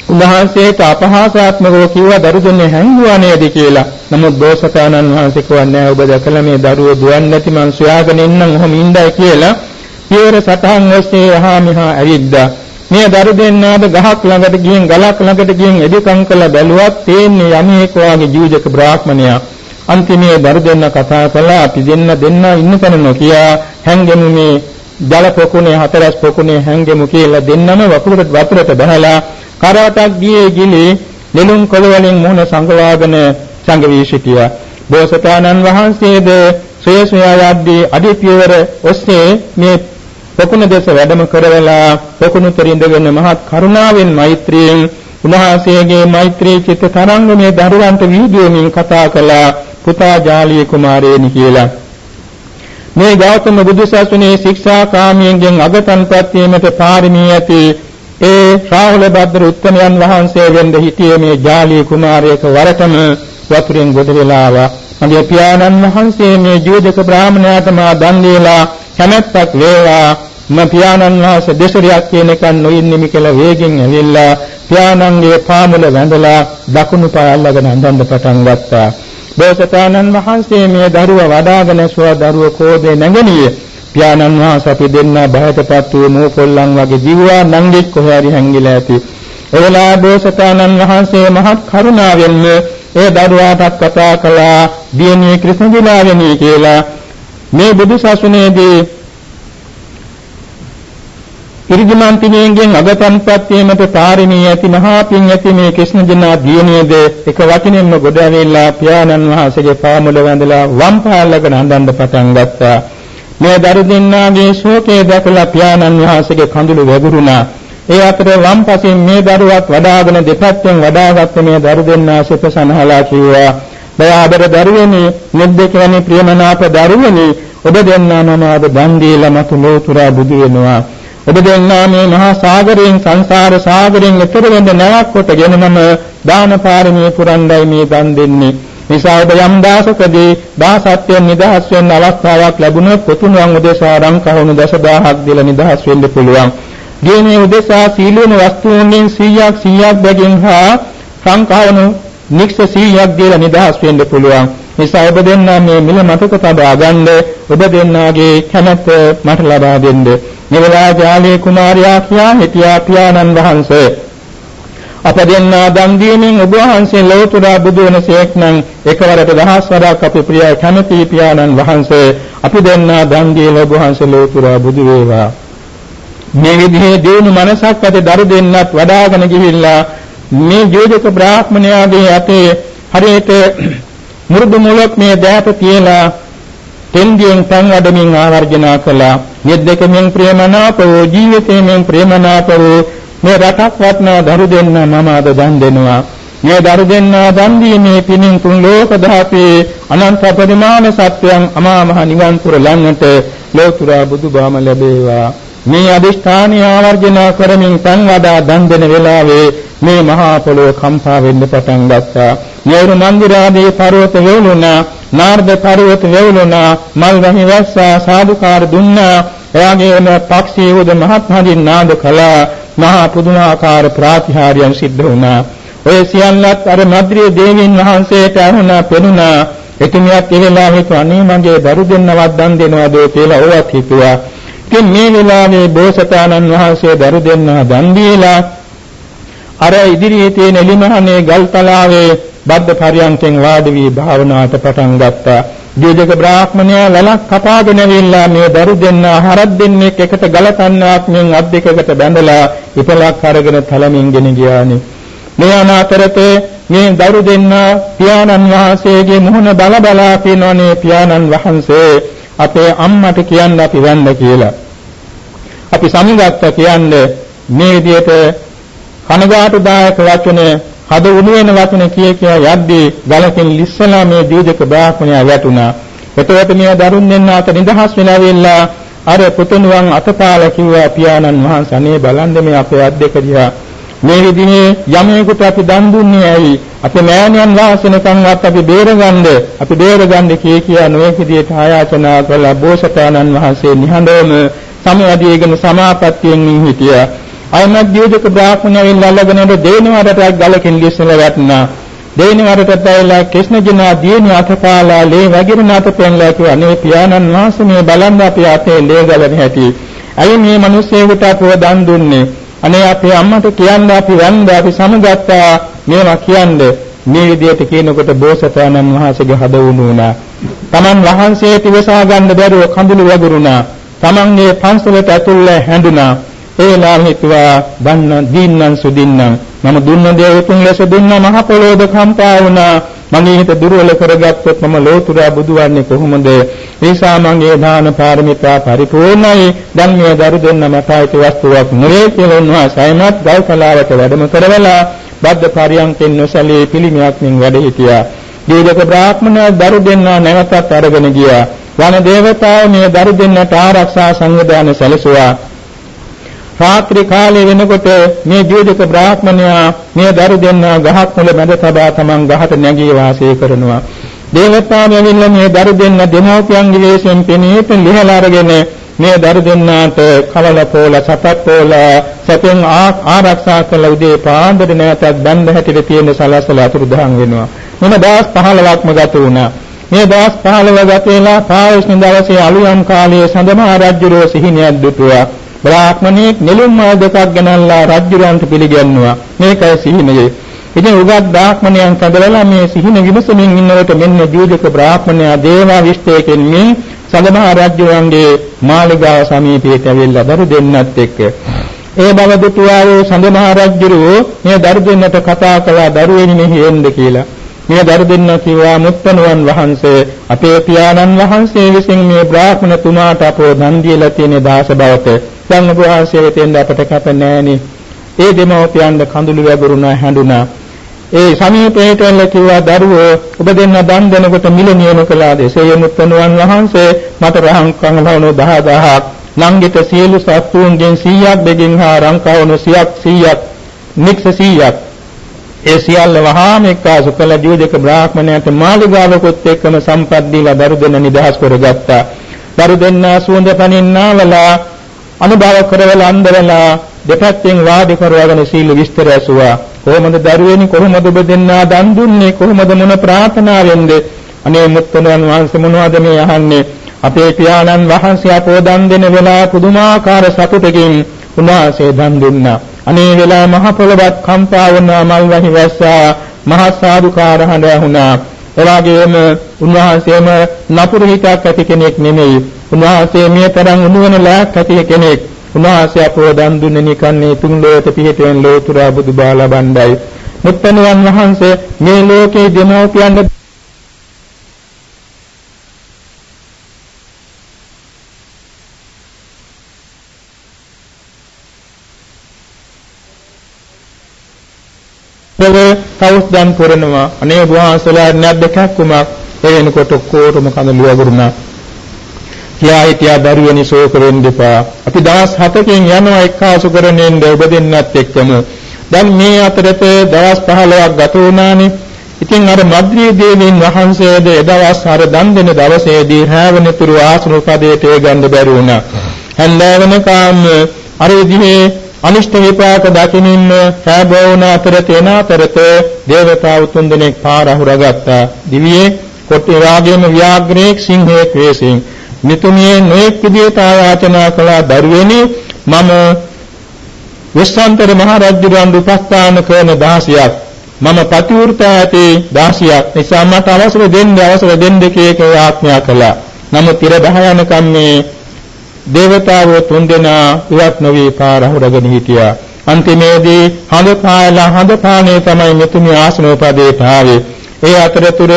Speaker 1: උන්වහන්සේට අපහාසාත්මකව කිව්වා දරු දෙන්නේ හැංගුවා නේද කියලා. නමුත් බෝසතාණන් වහන්සේ කියන්නේ ඔබ දැකලා මේ දරුවෝ දුවන්නේ නැති මං සොයාගෙන ඉන්නම් ඔහොම ඉඳයි කියලා. පියවර සතහන් ඔස්සේ යහා මෙහා ඇවිද්දා. මේ දරු දෙන්නාද ගහක් ළඟට ගිහින් ගලක් ළඟට ගිහින් එදිකම් කළ බැලුවත් තේන්නේ යමෙක් වාගේ ජීවජක බ්‍රාහ්මණයා. අන්තිමේ දරු දෙන්න කතා කළා අපි දෙන්න දෙන්න ඉන්න තැන නොකියා හැංගෙමු මේ ජල පොකුණේ හතරස් පොකුණේ හැංගෙමු කියලා දෙන්නම වතුරට වතුරට බහලා කරවටක් ගියේ ගිලි නෙළුම් කොළ වලින් මුහුණ සංගවාගෙන සංගවී සිටියා. බෝසතාණන් වහන්සේද ශ්‍රේෂ්ඨයා යද්දී අධිපියවර ඔස්සේ මේ පොකුණ දෙස වැඩම කරවලා පොකුණු තරින්දගෙන මහත් කරුණාවෙන් මෛත්‍රියෙන් උන්වහන්සේගේ මෛත්‍රී චිත්ත තරංගමේ දරුවන්ට වීදියෝමින් කතා කළා. පුතා ජාලිය කුමාරයෙනි කියලා. මේ ගෞතම බුදු සසුනේ ශික්ෂා කාමියෙන්ගෙන් අගතන්පත් වීමට පාරමී ඇති ඒ ශ්‍රාවල භද්‍ර උත්තමයන් වහන්සේ වෙන්න හිටියේ මේ ජාලිය කුමාරයෙක් වරටම වතුරෙන් ගොඩ වෙලා ආවා. මගේ පියාණන් වහන්සේ මේ ජීවිතක බ්‍රාහ්මණයාට මා දන් දීලා කැමැත්තක් වේවා මම පියාණන් වහන්සේ දෙසරියක් කියන එක නොඉන්නෙමි කියලා වේගෙන් ඇවිල්ලා පියාණන්ගේ පාමුල වැඳලා දකුණු පාය අල්ලගෙන අඳන්න පටන් ගත්තා. බෝසතාණන් වහන්සේ මේ දරුව වඩාගෙන සුව දරුව කෝදේ නැගණිය පියාණන් වහන්සේ අපි දෙන්න බයටපත් වූ මෝකොල්ලන් වගේ දිව්වා නංගිත් කොහේ හරි හැංගිලා ඇති. එවලා බෝසතාණන් වහන්සේ මහත් කරුණාවෙන්ම ඒ දරුවාටත් කතා කළා දියණිය ක්‍රිස්නදිලා වෙනී කියලා. මේ බුදු සසුනේදී ඉරිදිමන්තිනියෙන් අගතන්පත් වීමට පාරමී ඇති මහා පින් ඇති මේ ක්‍රිෂ්ණ ජනා දියණියද එක වචනෙන්ම ගොඩ ඇවිල්ලා පියාණන් වහන්සේගේ පාමුල වැඳලා වම් පාලගෙන හඳන්න පටන් ගත්තා. මේ දරු දෙන්නාගේ ශෝකය දැකලා පියාණන් වහන්සේගේ කඳුළු වැගුරුණා. ඒ අතර වම් පසින් මේ දරුවක් වඩාගෙන දෙපැත්තෙන් වඩාගත් මේ දරු දෙන්නා සිත සනහලා කිව්වා. දයාබර දරුවනි, නිද්දකවනි ප්‍රියමනාප දරුවනි, ඔබ දෙන්නා මම අද දන් දීලා මතු ලෝතුරා බුදු වෙනවා. ඔබ දෙන්නා මේ මහා සාගරයෙන් සංසාර සාගරයෙන් එතර වෙන්න නැවක් කොටගෙන මම දාන පාරමී පුරන්ඩයි මේ දන් දෙන්නේ. නිසා ඔබ යම් දාසකදී දාසත්වයෙන් නිදහස් වෙන්න අවස්ථාවක් ලැබුණොත් පුතුණන් උදෙසා රන් කහවණු දසදහක් දීලා නිදහස් වෙන්න පුළුවන්. ගේනේ උදෙසා සීලෝන වස්තුන්ගෙන් 100ක් 100ක් බැගින් හා රන් කහවණු නික්ෂ 100ක් දීලා නිදහස් වෙන්න පුළුවන්. නිසා ඔබ දෙන්නා මේ මිල මතක තබා ගන්න ඔබ දෙන්නාගේ කැමැත්ත මට ලබා දෙන්න. මෙවලා ජාලේ කුමාරයා කියා හිටියා පියාණන් වහන්සේ. අප දෙන්නා දන් දීමෙන් ඔබ වහන්සේ ලෞතුරා බුදු වෙනසේක් නම් එකවරට දහස් වරක් අපි ප්‍රිය කැමැති පියාණන් වහන්සේ. අපි දෙන්නා දන් දීලා ඔබ වහන්සේ ලෞතුරා බුදු වේවා. මේ විදිහේ දිනු මනසක් ඇති දරු දෙන්නත් වඩාගෙන ගිහිල්ලා මේ ජෝජක බ්‍රාහ්මණයාගේ අතේ හරියට මුරුදු මුලක් මේ දෑත තියලා තෙන්දියෙන් තන් වඩමින් ආවර්ජනා කළා. යෙද්දකමින් ප්‍රේමනාපව ජීවිතයෙන් ප්‍රේමනාපව මේ රටක් වටනා දරු දෙන්න මම අද දන් දෙනවා. මේ දරු දෙන්න දන් දීමේ පිණින් තුන් ලෝක ධාතේ අනන්ත පරිමාණ සත්‍යයන් අමා මහ නිවන් පුර ලන්නට ලෝතුරා බුදුබාම ලැබේවා. මේ අදිෂ්ඨානය ආවර්ජනා කරමින් තන් වඩා දන් දෙන වෙලාවේ මේ මහා පොළොව කම්පා වෙන්න පටන් ගත්තා. යෝරු මන්දිරාදී පර්වත වේලුණා, නාර්ද පර්වත වේලුණා, මල් වැහි වැස්සා සාදුකාර දුන්නා. එයාගේම පක්ෂී උද මහත් හදින් නාද කළා. මහා පුදුමාකාර ප්‍රාතිහාර්යයන් සිද්ධ වුණා. ඔය සියල්ලත් අර මද්රිය දේවීන් වහන්සේට අහුණා පෙනුණා. එතුමියත් ඒ වෙලාවේ අනේ මගේ දරු දෙන්නවත් දන් දෙනවද කියලා ඔවත් හිතුවා. ඉතින් මේ වෙලාවේ බෝසතාණන් වහන්සේ දරු දෙන්නා දන් දීලා අර ඉදිරියේ තියෙන එලිමහනේ ගල්තලාවේ බද්ද පරියන්කෙන් වාඩි වී භාවනාවට පටන් ගත්තා. දීජක බ්‍රාහ්මණයා ලලක් කපාගෙන ඇවිල්ලා මේ දරු දෙන්නා හරක් දෙන්නෙක් එකට ගලකන්නාක් මෙන් අත් දෙකකට බැඳලා ඉපලක් අරගෙන තලමින් ගෙන ගියානේ. මේ අනාතරතේ මේ දරු දෙන්නා පියාණන් වහන්සේගේ මුහුණ බල බලා කියනෝනේ පියාණන් වහන්සේ අපේ අම්මට කියන්න අපි වන්න කියලා. අපි සමුගත්ත කියන්නේ මේ විදිහට කනගාටුදායක වචන හද උණු වෙන වචන කිය කිය යද්දී ගලකින් ලිස්සලා මේ දීජක බ්‍රාහ්මණයා වැටුණා. එතකොට මේ දරුන් දෙන්න අත නිදහස් වෙනවෙලා අර පුතුණුවන් අතපාල කිව්වා පියාණන් වහන්සේ අනේ බලන්න මේ අපේ අත් දෙක දිහා. මේ විදිහේ යමෙකුට අපි දන් දුන්නේ ඇයි? අපේ මෑණියන් වාසනකම්වත් අපි බේරගන්න අපි බේරගන්න කී කියා නොයෙක් විදිහට ආයාචනා කළා. බෝසතාණන් වහන්සේ නිහඬවම සමවැදීගෙන සමාපත්තියෙන් හිටියා. අයමත් දීජක බ්‍රාහ්මණයන් ළඟගෙන දේනවරට ගලකින් ලිස්සලා වැටුණා. දේනවරට ඇවිල්ලා ක්‍රිෂ්ණජනා දියණිය අතපාලා ලේ වගිරන අතපෙන්ලා කිව්වා අනේ පියාණන් වහන්සේ මේ බලන්න අපි අතේ ලේ ගලන හැටි. අයි මේ මිනිස්සෙකුට අපව දන් දුන්නේ. අනේ අපේ අම්මට කියන්න අපි වන්ද අපි සමගත්තා මේවා කියන්නේ මේ විදිහට කියනකොට බෝසතාණන් වහන්සේගේ හද වුණා. Taman වහන්සේ තිවසා ගන්න බැරුව කඳුළු වගුරුණා. Tamanගේ පන්සලට ඇතුල්ල හැඳුනා. ඒ වෙලාවෙ හිතුවා දන්න දීන්නන් සුදින්නම් මම දුන්න දේ උතුම් ලෙස දුන්නා මහ පොළොවද කම්පා වුණා. මගේ හිත දුර්වල කරගත්තොත් මම ලෝතුරා බුදු වන්නේ කොහොමද? ඒසා මගේ දාන පාරමිතා පරිපූර්ණයි. දැන් මේ දරු දෙන්න මට අයිති වස්තුවක් නෙවේ කියලා උන්වහන්සේ සයමත් ගල්කලාවට වැඩම කරවලා බද්ද පරියන්කෙන් නොසලී පිළිමයක් මින් වැඩ හිටියා. දීර්ඝ බ්‍රාහ්මණ දරු දෙන්නා නැවතත් අරගෙන ගියා. වන දේවතාව මේ දරු දෙන්නට ආරක්ෂා සංවිධානය සැලසුවා. රාත්‍රී කාලේ වෙනකොට මේ දීජක බ්‍රාහ්මණයා මේ දරු දෙන්නා ගහක් මුල මැද තබා තමන් ගහට නැගී වාසය කරනවා. දේවතාවෝ ඇවිල්ලා මේ දරු දෙන්න දෙමෝපියන්ගේ වෙස්ෙන් පෙනීට ලිහලා අරගෙන මේ දරු දෙන්නාට කලල පොල සපත් පොල සැපෙන් ආරක්ෂා කළ උදේ පාන්දර නැවතත් බන්ද හැටියට තියෙන සලසල අතුරුදහන් වෙනවා. මෙන්න දවස් 15ක්ම ගත වුණා. මේ දවස් 15 ගත වෙලා පාවස්න දවසේ අලුයම් කාලයේ සඳමා රජුරෝ සිහිනයක් දුටුවා. බ්‍රාහ්මණයෙක් නෙළුම් මල් දෙකක් ගෙනල්ලා රජුරන්ට පිළිගන්නවා. මේකයි සිහිනය. ඉතින් උගත් බ්‍රාහ්මණයන් කඳවලා මේ සිහින විමසමින් ඉන්නකොට මෙන්න දීජක බ්‍රාහ්මණයා දේවා විශ්තේකෙන් මේ සඳමහා රජුන්ගේ මාලිගාව සමීපයට ඇවිල්ලා දරු දෙන්නත් එක්ක ඒ බව දුටුවා වූ සඳමහා රජුරු මේ දරු දෙන්නට කතා කළා දරුවෙනි මෙහි එන්න කියලා මේ දරු දෙන්න කිව්වා මුත්තණුවන් වහන්සේ අපේ පියාණන් වහන්සේ විසින් මේ බ්‍රාහ්මණ තුමාට අපෝ දන් දීලා තියෙන දාස බවට දැන් ඔබ වහන්සේ වෙතෙන් අපට කැප නැහෙනි. ඒ දෙමව්පියන්ට කඳුළු වැගුරුණා හැඬුණා. ඒ සමීපයට එල්ල කිව්වා දරුවෝ ඔබ දෙන්න දන් දෙනකොට මිල නියම කළාද? එසේ මුත්තණුවන් වහන්සේ මට රහන් කංගලවනෝ 10000ක් නංගිත සියලු සත්තුන්ගෙන් 100ක් දෙකින් හා රංකවනෝ 100ක් 100ක් නික්ස 100ක් ඒ සියල්ල වහාම එක්කාසු කළ ජීවජක බ්‍රාහ්මණයාට මාළිගාවකොත් එක්කම සම්පත් දීලා දරු දෙන්න නිදහස් කරගත්තා. දරු දෙන්න සුවඳ පනින්නාවලා අනුභව කරවල අන්දරලා දෙපැත්තෙන් වාද කරවගෙන සීල විස්තර ඇසුවා. කොහොමද දරුවෙනි කොහොමද ඔබ දෙන්නා දන් දුන්නේ කොහොමද මොන ප්‍රාර්ථනාවෙන්ද? අනේ මුත්තණන් වහන්සේ මොනවද මේ අහන්නේ? අපේ පියාණන් වහන්සේ අපෝ දන් දෙන වෙලාව පුදුමාකාර සතුටකින් උන්වහන්සේ දන් දුන්නා. අනේ වෙලා මහ පොළවත් කම්පා වුණා මල් වැහි වැස්සා මහ සාදුකාර හඬ ඇහුණා. එවාගෙම උන්වහන්සේම නපුරු හිතක් ඇති කෙනෙක් නෙමෙයි. උන්වහන්සේ මේ තරම් උණුවන ලෑක් ඇති කෙනෙක්. උන්වහන්සේ අපෝ දන් දුන්නේ නිකන්නේ තුන් ලෝකෙ පිහිටෙන් ලෝතුරා බුදු බා ලබණ්ඩයි මුත්තණුවන් වහන්සේ මේ ලෝකේ දෙමෝපියන්ගේ පොළේ කවුස්දන් පුරනවා. අනේ වහන්සලා නැද්ද කැක්කුමක් ඒ වෙනකොට ඔක්කොටම කඳ ලියවුරුණා කියා හිටියා දරුවනි ශෝක වෙන්න එපා. අපි දවස් 7කින් යනවා එක්කාසු කරගෙන ඔබ දෙන්නත් එක්කම. දැන් මේ අතරත දවස් 15ක් ගත වුණානේ. ඉතින් අර මද්රී දේවීන් වහන්සේද එදවස් අර දන් දෙන දවසේදී රැවණතුරු ආසන පදයට ඒ ගන්න බැරි වුණා. හැන්දෑවනකම් අර විදිහේ අනිෂ්ට විපාක දකිනින්ම සෑබෝවන අතර තෙන අතරත දේවතාවු තුන්දෙනෙක් පාර අහුරගත්තා. දිවියේ කොටි රාගයේම ව්‍යාග්‍රේක් සිංහයෙක් වේසින් මිතුමියේ නොඑක් විදියට ආයාචනා කළා දරුවෙනි මම විශ්වාන්තර මහ රජුගන් උපස්ථාන කරන 16ක් මම පතිවෘත ඇති 16ක් නිසා මට අවසර දෙන්න අවසර දෙන්න කීකේ ආඥා කළා. නමුත් ඉර බහයනකම් මේ දේවතාවෝ තුන්දෙනා ඉවත් නොවි පාර හොරගෙන හිටියා. අන්තිමේදී හඳ පායලා හඳ පානේ තමයි මෙතුමිය ආසනෝපදේට ආවේ. ඒ අතරතුර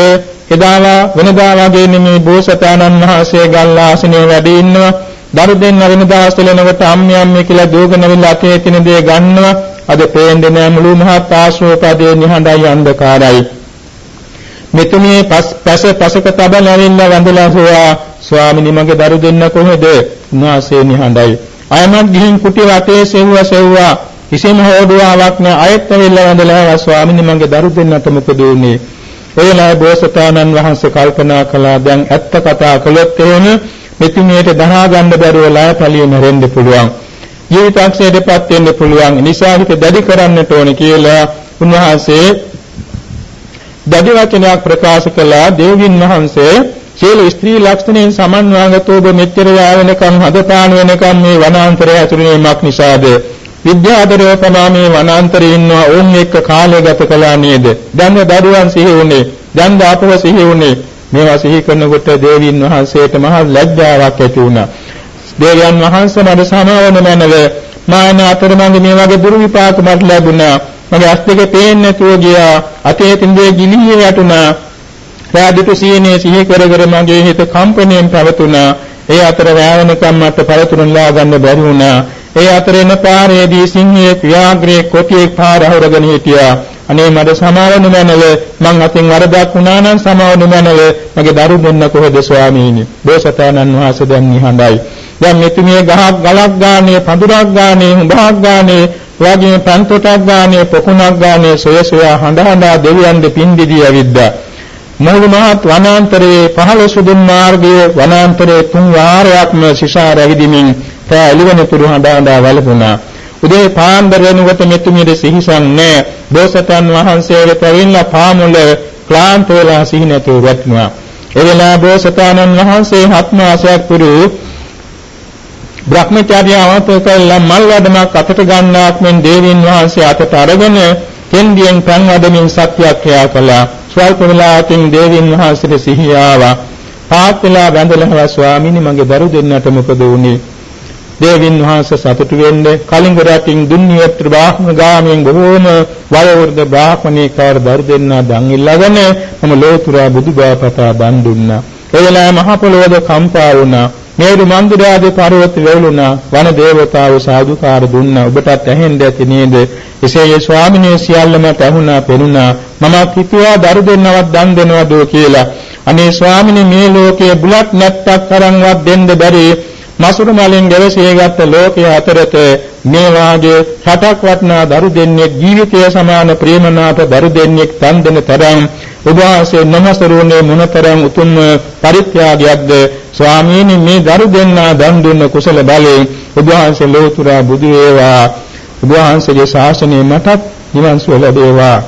Speaker 1: එදාලා වෙනදා වගේ නෙමේ බෝසතාණන් වහන්සේ ගල් ආසනයේ වැඩ ඉන්නවා. දරු දෙන්න වෙනදා සෙලනකොට අම්මේ අම්මේ කියලා දෝගන විල අතේ තියෙන දේ ගන්නවා. අද පේන්නේ නෑ මුළු මහත් ආශ්‍රෝපදේ නිහඬයි අන්ධකාරයි. මෙතුමිය පස් පැස පසක තබල ඇවිල්ලා වඳලා හොයා ස්වාමිනී මගේ දරු දෙන්න කොහෙද? උන්වහන්සේ නිහඬයි. අයමත් ගිහින් කුටි වටේ සෙව්වා සෙව්වා කිසිම හොඩුවාවක් නැ අයත් ඇවිල්ලා වඳලා ස්වාමිනී මගේ දරු දෙන්නට මොකද උනේ? එයලා බෝසතාණන් වහන්සේ කල්පනා කළා දැන් ඇත්ත කතා කළොත් එහෙම මෙතුමියට දරා ගන්න බැරුව ලයපැලිය මැරෙන්න පුළුවන්. ජීවිතක්ෂයටපත් වෙන්න පුළුවන්. නිසා හිත දැඩි කරන්නට ඕනේ කියලා උන්වහන්සේ දැඩි වචනයක් ප්‍රකාශ කළා දේවින් වහන්සේ සියලු ස්ත්‍රී ලක්ෂණයෙන් සමන්වාගතෝ ඔබ මෙච්චර යාවනකම් හදපාන වෙනකම් මේ වනාන්තරය ඇතුළේමක් නිසාද? විද්‍යාදරය තමයි මේ වනාන්තරේ ඉන්නවා. ඕන් එක්ක කාලය ගත කළා නේද? දැන් දරුවන් සිහි වුණේ දැන් දාපව සිහි වුණේ. මේවා සිහි කරනකොට දේවීන් වහන්සේට මහ ලැජ්ජාවක් ඇති වුණා. දේවයන් වහන්සේ මට සමාවන මැනව මාන අතරමඟ මේ වගේ දුරු විපාක මට ලැබුණා. මගේ අස් දෙක පේන්නේ නැතුව ගියා. අතේ තින්දේ ගිලිහිය යටුණා රාදිතු සීනේ සිහි කර කර මගේ හිත කම්පණයෙන් පැවතුණා. ඒ අතර වෑවනකම් මට පළතුරුන්ලා ගන්න බැරි වුණා. ඒ අතරේන පාරේදී සිංහයේ ව්‍යාග්‍රේ කොටියෙක් පාර හොරගෙන හිටියා. අනේ මට සමාවනු මැනව මං අතින් වරදක් වුණා නම් සමාවනු මැනව මගේ දරු දෙන්න කොහෙද ස්වාමීනි බෝසතාණන් වහන්සේ දැන් නිහඬයි දැන් මෙතුමිය ගහක් ගලක් ගානේ පඳුරක් ගානේ හුඹක් ගානේ වගේ පන්තොටක් ගානේ පොකුණක් ගානේ සොය සොයා හඬ හඬා දෙවියන්ගේ පින්දිදී ඇවිද්දා මුළු මහත් වනාන්තරයේ පහළ සුදුන් මාර්ගයේ වනාන්තරයේ තුන් වාරයක්ම සිසාර ඇවිදිමින් පෑ එළිවෙන තුරු හඬා හඬා වැළපුණා. උදේ පාන්දර වෙනකොට මෙතුමියට සිහිසන් නැහැ. බෝසතන් වහන්සේ වෙත ඇවිල්ලා පාමුල ක්ලාන්ත වෙලා සිහි නැතුව වැටුණා. ඒ වෙලාව බෝසතාණන් වහන්සේ හත් මාසයක් පුරු බ්‍රහ්මචාර්ය අවතෝ කළා මල් වැඩමක් අතට ගන්නාක් මෙන් දේවින් වහන්සේ අතට අරගෙන කෙන්දියෙන් පන් වදමින් සත්‍යක්‍රියා කළා. ස්වල්ප වේලාවකින් දේවින් වහන්සේට සිහිය ආවා. පාත් වෙලා වැඳලා ස්වාමීනි මගේ දරු දෙන්නට මොකද වුනේ? දේවින් වහන්සේ සතුටු වෙන්නේ කලින් රටින් දුන්නියත්‍ර බ්‍රාහ්මණ ගාමීන් බොහෝම වයෝවෘද්ධ බ්‍රාහ්මණේකාර දරු දෙන්නා දන් ඉල්ලගෙන මම ලෝතුරා බුදුබාපතා දන් දුන්නා. ඒ වෙලාවේ මහ පොළොවද කම්පා වුණා. මේරු මන්දිරාදී පර්වත වේලුණා. වන දේවතාවු සාදුකාර දුන්නා. ඔබටත් ඇහෙන්න ඇති නේද? එසේ ස්වාමිනේ සියල්ලම පැහුණා පෙනුණා. මම හිතුවා දරු දෙන්නවත් දන් දෙනවද කියලා. අනේ ස්වාමිනේ මේ ලෝකයේ බුලත් නැත්තක් තරම්වත් දෙන්න බැරි මසුරු මලෙන් ගැවසීගත් ලෝකයේ අතරත මේ වාගේ රටක් වටනා දරු දෙන්නේ ජීවිතය සමාන ප්‍රේමනාප දරු දෙන්නේ තන් දෙන තරම් උභාසයේ නමසරුනේ මොනතරම් උතුම් පරිත්‍යාගයක්ද? ස්වාමීනි මේ දරු දෙන්නා දන් දුන්න කුසල බලයෙන් උභාසයේ ලෝතුරා බුදු වේවා. උභාසයේ ශාසනය මටත් නිවන් සුව ලැබේවා.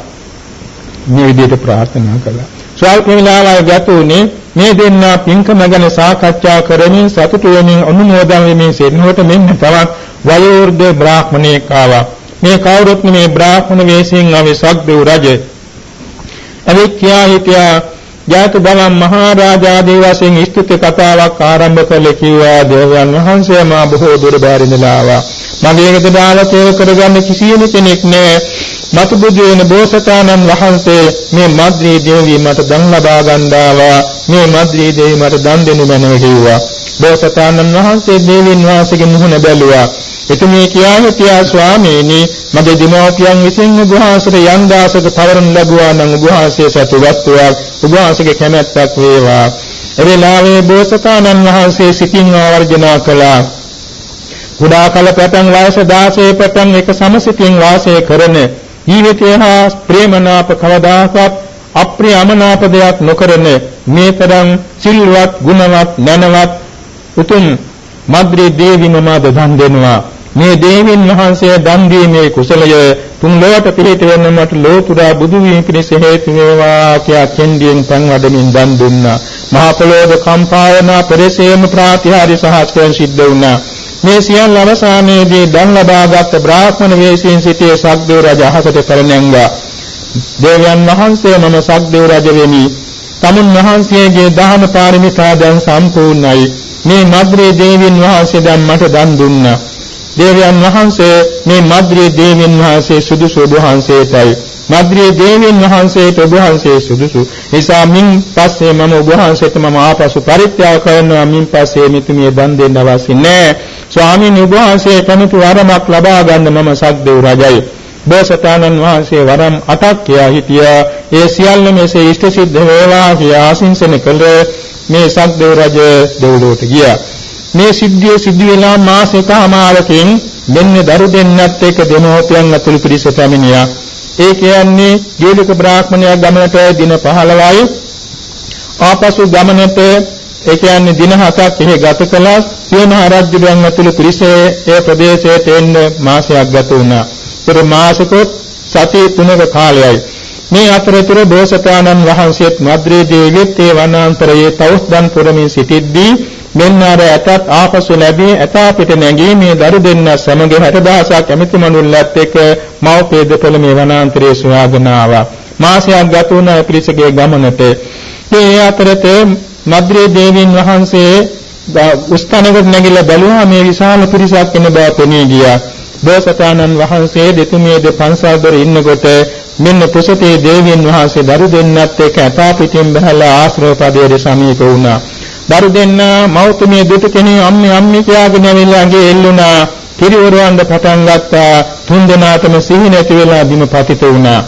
Speaker 1: මේ විදිහට ප්‍රාර්ථනා කළා. ස්වල්ප වේලාවක් ගත උනේ මේ දෙන්නා පින්කම ගැන සාකච්ඡා කරමින් සතුටු වෙමින් අනුමෝදන් වෙමින් සිටිනකොට මෙන්න තවත් වයෝවෘද්ධ බ්‍රාහ්මණයෙක් ආවා. මේ කවුරුත් මේ බ්‍රාහ්මණ වේශයෙන් ආවේ සක්දේව රජ. අවික්‍යා හිටියා ජාත බවම් මහරජා දේවසෙන් ස්තුති කතාවක් ආරම්භ කළ කිව්වා දේවයන් වහන්සේ මා බොහෝ දුර බැරිනලා ආවා. මගේ ගෙදර දාලා සේව කරගන්න කිසියම් කෙනෙක් නැහැ. මතු බුදු වෙන බෝසතාණන් වහන්සේ මේ මද්රී දේවිය මට දන් ලබා ගන්නවා. මේ මද්රී දේවිය මට දන් දෙනු මැනව කිව්වා. බෝසතාණන් වහන්සේ දේවින් වහන්සේගේ මුහුණ බැලුවා. එතුමිය කියා හිටියා ස්වාමීනි මගේ දිනෝපියන් විසින් උභාසයට යම් දාසක පවරන ලැබුවා නම් උභාසයේ සතු වස්තුවක් උභාසගේ කැමැත්තක් වේවා. එවෙලාවේ බෝසතාණන් වහන්සේ සිතින් ආවර්ජනා කළා. කුඩා කල පැටන් වයස 16 පැටන් එක සමසිතින් වාසය කරන ජීවිතය හා ප්‍රේමනාප කවදාකවත් අප්‍රිය අමනාප දෙයක් නොකරන මේ තරම් සිල්වත් ගුණවත් නැනවත් උතුම් මද්රේ දේවිනම දන් දෙනවා. මේ දේවින් වහන්සේ දන් දීමේ කුසලය තුන් ලෝක පිළිට වෙන මට ලෝතුරා බුදු වීම පිණිස හේතු වේවා කියා කෙන්දියෙන් පන් වඩමින් දන් දුන්නා. මහා පොළොව කම්පාවන පරිසේම ප්‍රාතිහාර්ය සහස්කයන් සිද්ධ වුණා. මේ සියල්ල අවසානයේදී දන් ලබාගත් බ්‍රාහ්මණ වේශයෙන් සිටියේ සක්දේව රජ අහසට පැනනැංගා. දේවයන් වහන්සේ මම සක්දේව රජ වෙමි. තමුන් වහන්සේගේ දහම පාරමිතා දැන් සම්පූර්ණයි. මේ මද්රේ දේවින් වහන්සේ දැන් මට දන් දුන්නා. දේවයන් වහන්සේ මේ මද්රේ දේවින් වහන්සේ සුදුසු වහන්සේටයි මද්රේ දේවීන් වහන්සේට ඔබ වහන්සේ සුදුසු. නිසා මින් පස්සේ මම ඔබ වහන්සේට මම ආපසු පරිත්‍යාග කරනවා මින් පස්සේ මෙතුමිය දන් දෙන්න අවශ්‍ය නැහැ. ස්වාමීන් වහන්සේ කැමති වරමක් ලබා ගන්න මම සක්දේව රජයි. බෝසතාණන් වහන්සේ වරම් අටක් කියා හිටියා. ඒ සියල්ල මෙසේ ඉෂ්ට සිද්ධ වේවා කියා ආශිංසන කළ මේ සක්දේව රජ දෙව්ලොවට ගියා. මේ සිද්ධිය සිදු වෙලා මාසෙකමාරකින් මෙන්න දරු දෙන්නත් එක්ක දෙමෝපියන් අතුළු පිරිස පැමිණියා. ඒ කියන්නේ ජීවික බ්‍රාහ්මණයා ගමනට දින 15යි ආපසු ගමනට ඒ කියන්නේ දින 7ක් එහි ගත කළා සිය මහ රජුන් ඇතුළු පිරිසේ ඒ ප්‍රදේශයට එන්න මාසයක් ගත වුණා. පෙර මාසෙකොත් සති තුනක කාලයයි. මේ අතරතුර බෝසතාණන් වහන්සේත් මද්රේ දේවිත් ඒ වනාන්තරයේ තවුස්දන් පුරමින් සිටිද්දී මෙන්න අර ඇතත් ආපසු ලැබී ඇත අපිට නැගී මේ දරු දෙන්න සමග 60000ක් ඇමති මනුල්ලත් එක්ක මව්පිය දෙපළ මේ වනාන්තරයේ සොයාගෙන ආවා. මාසයක් ගත වුණ පිරිසගේ ගමනට මේ අතරතේ මද්රේ දේවීන් වහන්සේ උස්තනකට නැගිලා බැලුවා මේ විශාල පිරිසක් එන බව පෙනී ගියා. බෝසතාණන් වහන්සේ දෙතුමිය දෙපන්සල් දොර ඉන්නකොට මෙන්න පුසතේ දේවීන් වහන්සේ දරු දෙන්නත් එක්ක ඇතා පිටින් බහලා ආශ්‍රව පදයේ සමීප වුණා. දරු දෙන්න මෞතුමිය දුටු කෙනෙක් අම්මේ අම්මේ කියාගෙන ඇවිල්ලා ඇඟේ එල්ලුණා. කිරිවරවන්න පටන් ගත්තා. තුන් දෙනාටම සිහි නැති වෙලා බිම පතිත වුණා.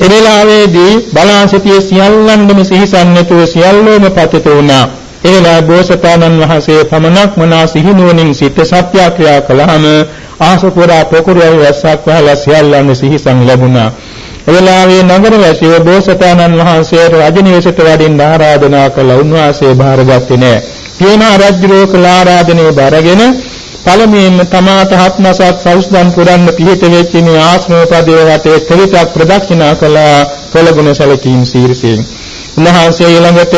Speaker 1: ඒ වෙලාවේදී බලා සිටියේ සියල්ලන්ම සිහිසන් නැතුව සියල්ලෝම පතිත වුණා. ඒ වෙලාවේ බෝසතාණන් වහන්සේ පමණක් මනා සිහිනුවණින් සිට සත්‍යක්‍රියා කළාම ආසපුරා පොකුරේ වැස්සක් වහලා සියල්ලන් සිහිසන් ලැබුණා. එවෙලාවේ නගර වැසියව බෝසතාණන් වහන්සේට රජනිවසට වඩින්න ආරාධනා කළ. උන්වහන්සේ බාරගත්තේ නැහැ. පියනා රජුගේ කළ ආරාධනය බරගෙන පළමුවෙන්ම තමාට හත්මසක් සෞස්දන් පුරන්න පිහිට වෙච්ච මේ ආශ්‍රම පදයේ වටේ ත්‍රිවිධ ප්‍රදක්ෂිනා කළ. කළගුණ සැලකීම් සීර්ෂයෙන් උන්වහන්සේ ඊළඟට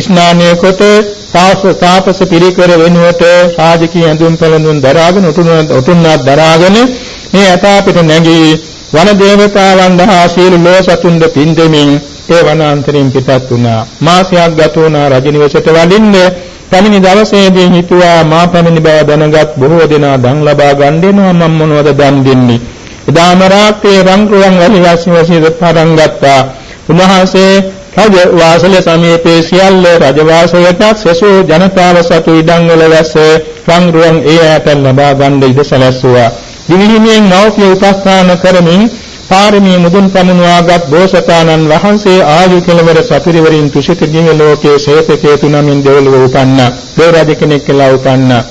Speaker 1: ස්නානය කොට තාපස පිරිකර වෙනුවට රාජකීය ඇඳුම් පැළඳුම් දරාගෙන උතුම්නාත් දරාගෙන මේ ඇතා පිට නැගී වන දේවතාවන් දහා සීල ලෝසතුන්ද පින් දෙමින් ඒ වනාන්තරයෙන් පිටත් වුණා. මාසයක් ගත වුණා රජනිවසට වඩින්න. පැමිණි දවසේදී හිතුවා මා පැමිණි බව දැනගත් බොහෝ දෙනා දන් ලබා ගන්න දෙනවා මම මොනවද දන් දෙන්නේ. එදාම රාත්‍රියේ රංගුවන් වැලිවාසීව පටන් ගත්තා. උන්වහන්සේ රජ වාසල සමීපයේ සියල්ල රජ වාසයටත් සසු ජනතාව සතු ඉඩම් වල වැස රංගුවන් ඒ ඈත ලබා ගන්න ඉඩ සැලැස්සුවා. දිවිහිමියෙන් නෞකිය උපස්ථාන කරමින් පාරමී මුදුන් පමුණවාගත් බෝසතාණන් වහන්සේ ආයු කෙලවර සපිරිවරින් තුසිත ගිහි ලෝකයේ ශේතකේ තුනමින් දෙවලුව උපන්නා. දෙව රජ කෙනෙක් කියලා උපන්නා.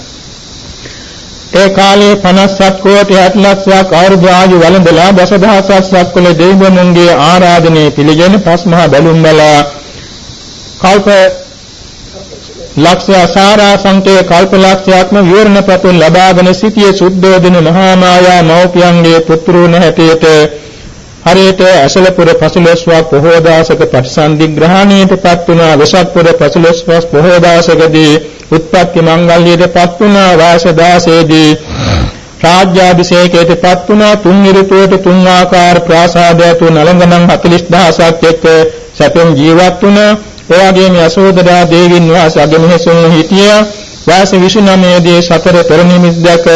Speaker 1: ඒ කාලේ 57 කෝටි 60 ලක්ෂයක් ආරුද ආයු වළඳලා දසදහසක් සක්වල දෙවිවරුන්ගේ ආරාධනය පිළිගෙන පස්මහා බැලුම් බලා කල්ප ලක්ෂය සාරා සංකේ කල්ප ලක්ෂයක්ම විවරණ පතුල් ලබාගෙන සිටියේ සුද්ධෝදන මහා මායා මෞපියන්ගේ පුත්‍රෝණ හැටියට හරියට අසලපුර පසළොස්වක් පොහෝ දාසක ප්‍රතිසන්දි ග්‍රහණයටපත් වුණා. වසත්පුර පසළොස්වක් පොහෝ දාසකදී උත්පත්ති මංගල්‍යයටපත් වුණා. වාස දාසේදී රාජ්‍යාභිෂේකයටපත් වුණා. තුන් ඍතුවට තුන් ආකාර ප්‍රාසාදය තු නලංගනම් 40000ක් එක්ක සැපෙන් ජීවත් වුණා. ඒ වගේම යසෝදරා දේවින් වහන්සේ අගමහසුන් හිටියා. වාස 29 දී සතර පෙරනිමිද්දක